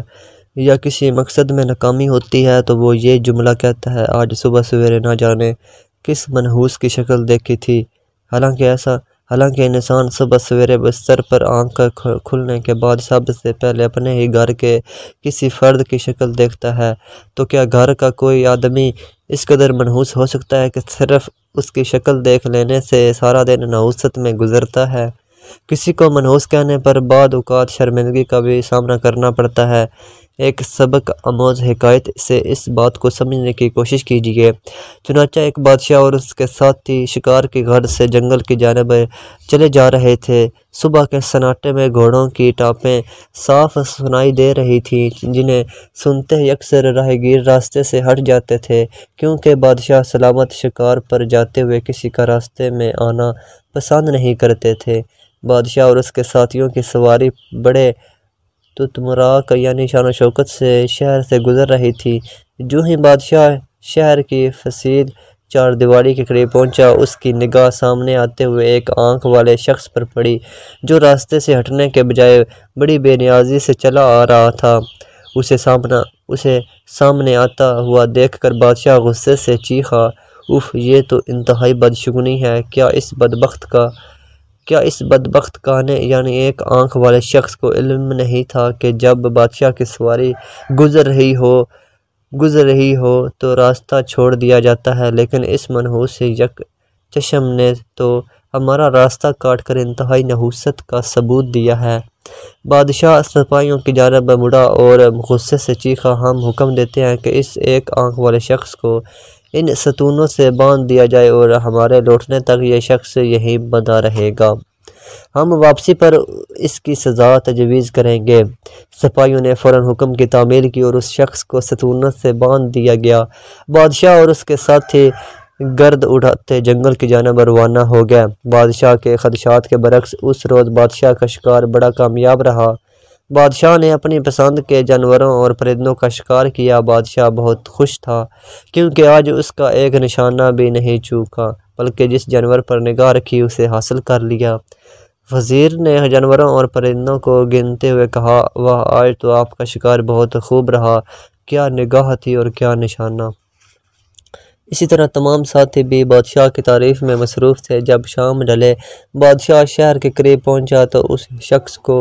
B: یا کسی مقصد میں ناکامی ہوتی ہے تو وہ یہ جملہ کہتا ہے، آج صبح سویرے نہ جانے۔ کس منحوس کی شکل دیکھی تھی؟ حالانکہ ایسا حالانکہ انسان صبح سویرے بستر پر آنکھ کھلنے کے بعد سب سے پہلے اپنے ہی گھر کے کسی فرد کی شکل دیکھتا ہے۔ تو کیا گھر کا کوئی آدمی اس قدر منحوس ہو سکتا ہے کہ صرف اس کی شکل دیکھ لینے سے سارا دن نحوست میں گزرتا ہے؟ کسی کو منحوس کہنے پر بعد اوقات شرمندگی کا بھی سامنا کرنا پڑتا ہے۔ ایک سبق آموز حکایت سے اس بات کو سمجھنے کی کوشش کیجیے۔ چنانچہ ایک بادشاہ اور اس کے ساتھی شکار کی گھر سے جنگل کی جانب چلے جا رہے تھے۔ صبح کے سناٹے میں گھوڑوں کی ٹاپیں صاف سنائی دے رہی تھیں، جنہیں سنتے ہی اکثر راہ گیر راستے سے ہٹ جاتے تھے، کیونکہ بادشاہ سلامت شکار پر جاتے ہوئے کسی کا راستے میں آنا پسند نہیں کرتے تھے۔ بادشاہ اور اس کے ساتھیوں کی سواری بڑے تو تتمراک یعنی شان و شوکت سے شہر سے گزر رہی تھی۔ جو ہی بادشاہ شہر کی فصیل چار دیواری کے قریب پہنچا، اس کی نگاہ سامنے آتے ہوئے ایک آنکھ والے شخص پر پڑی، جو راستے سے ہٹنے کے بجائے بڑی بے نیازی سے چلا آ رہا تھا۔ اسے سامنا، اسے سامنے آتا ہوا دیکھ کر بادشاہ غصے سے چیخا اف یہ تو انتہائی بدشگنی ہے، کیا اس بدبخت کا کیا اس بدبخت کانے یعنی ایک آنکھ والے شخص کو علم نہیں تھا کہ جب بادشاہ کی سواری گزر رہی ہو، گزر رہی ہو تو راستہ چھوڑ دیا جاتا ہے، لیکن اس منحوس یک چشم نے تو ہمارا راستہ کاٹ کر انتہائی نحوست کا ثبوت دیا ہے۔ بادشاہ سپاہیوں کی جانب مڑا اور غصے سے چیخا، ہم حکم دیتے ہیں کہ اس ایک آنکھ والے شخص کو ان ستونوں سے باندھ دیا جائے اور ہمارے لوٹنے تک یہ شخص یہی بنا رہے گا۔ ہم واپسی پر اس کی سزا تجویز کریں گے۔ سپاہیوں نے فوراً حکم کی تعمیل کی اور اس شخص کو ستونوں سے باندھ دیا گیا۔ بادشاہ اور اس کے ساتھی گرد اڑاتے جنگل کی جانب روانہ ہو گئے۔ بادشاہ کے خدشات کے برعکس اس روز بادشاہ کا شکار بڑا کامیاب رہا۔ بادشاہ نے اپنی پسند کے جانوروں اور پرندوں کا شکار کیا۔ بادشاہ بہت خوش تھا، کیونکہ آج اس کا ایک نشانہ بھی نہیں چوکا، بلکہ جس جانور پر نگاہ رکھی اسے حاصل کر لیا۔ وزیر نے جانوروں اور پرندوں کو گنتے ہوئے کہا وہ آج تو آپ کا شکار بہت خوب رہا۔ کیا نگاہ تھی اور کیا نشانہ! اسی طرح تمام ساتھی بھی بادشاہ کی تعریف میں مصروف تھے۔ جب شام ڈلے، بادشاہ شہر کے قریب پہنچا تو اس شخص کو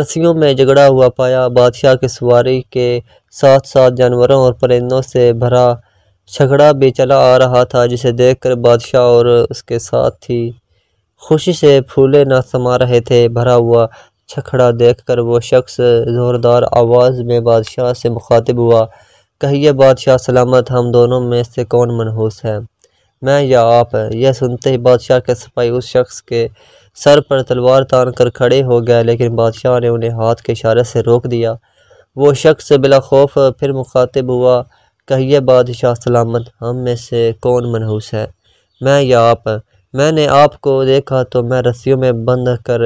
B: رسیوں میں جگڑا ہوا پایا۔ بادشاہ کے سواری کے ساتھ ساتھ جانوروں اور پرندوں سے بھرا چھگڑا بھی چلا آ رہا تھا، جسے دیکھ کر بادشاہ اور اس کے ساتھ ہی خوشی سے پھولے نہ سما رہے تھے۔ بھرا ہوا چھکڑا دیکھ کر وہ شخص زوردار آواز میں بادشاہ سے مخاطب ہوا، کہیے بادشاہ، سلامت، ہم دونوں میں سے کون منحوس ہے؟ میں یا آپ یہ سنتے ہی بادشاہ کے سپاہی اس شخص کے سر پر تلوار تان کر کھڑے ہو گئے، لیکن بادشاہ نے انہیں ہاتھ کے اشارے سے روک دیا۔ وہ شخص بلا خوف پھر مخاطب ہوا، کہیے بادشاہ سلامت، ہم میں سے کون منحوس ہے؟ میں یا آپ؟ میں نے آپ کو دیکھا تو میں رسیوں میں بند کر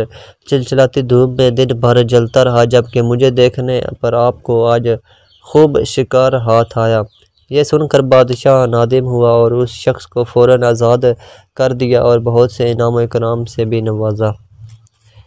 B: چلچلاتی دھوپ میں دن بھر جلتا رہا، جبکہ مجھے دیکھنے پر آپ کو آج خوب شکار ہاتھ آیا۔ یہ سن کر بادشاہ نادم ہوا اور اس شخص کو فوراً آزاد کر دیا اور بہت سے انعام و اکرام سے بھی نوازا۔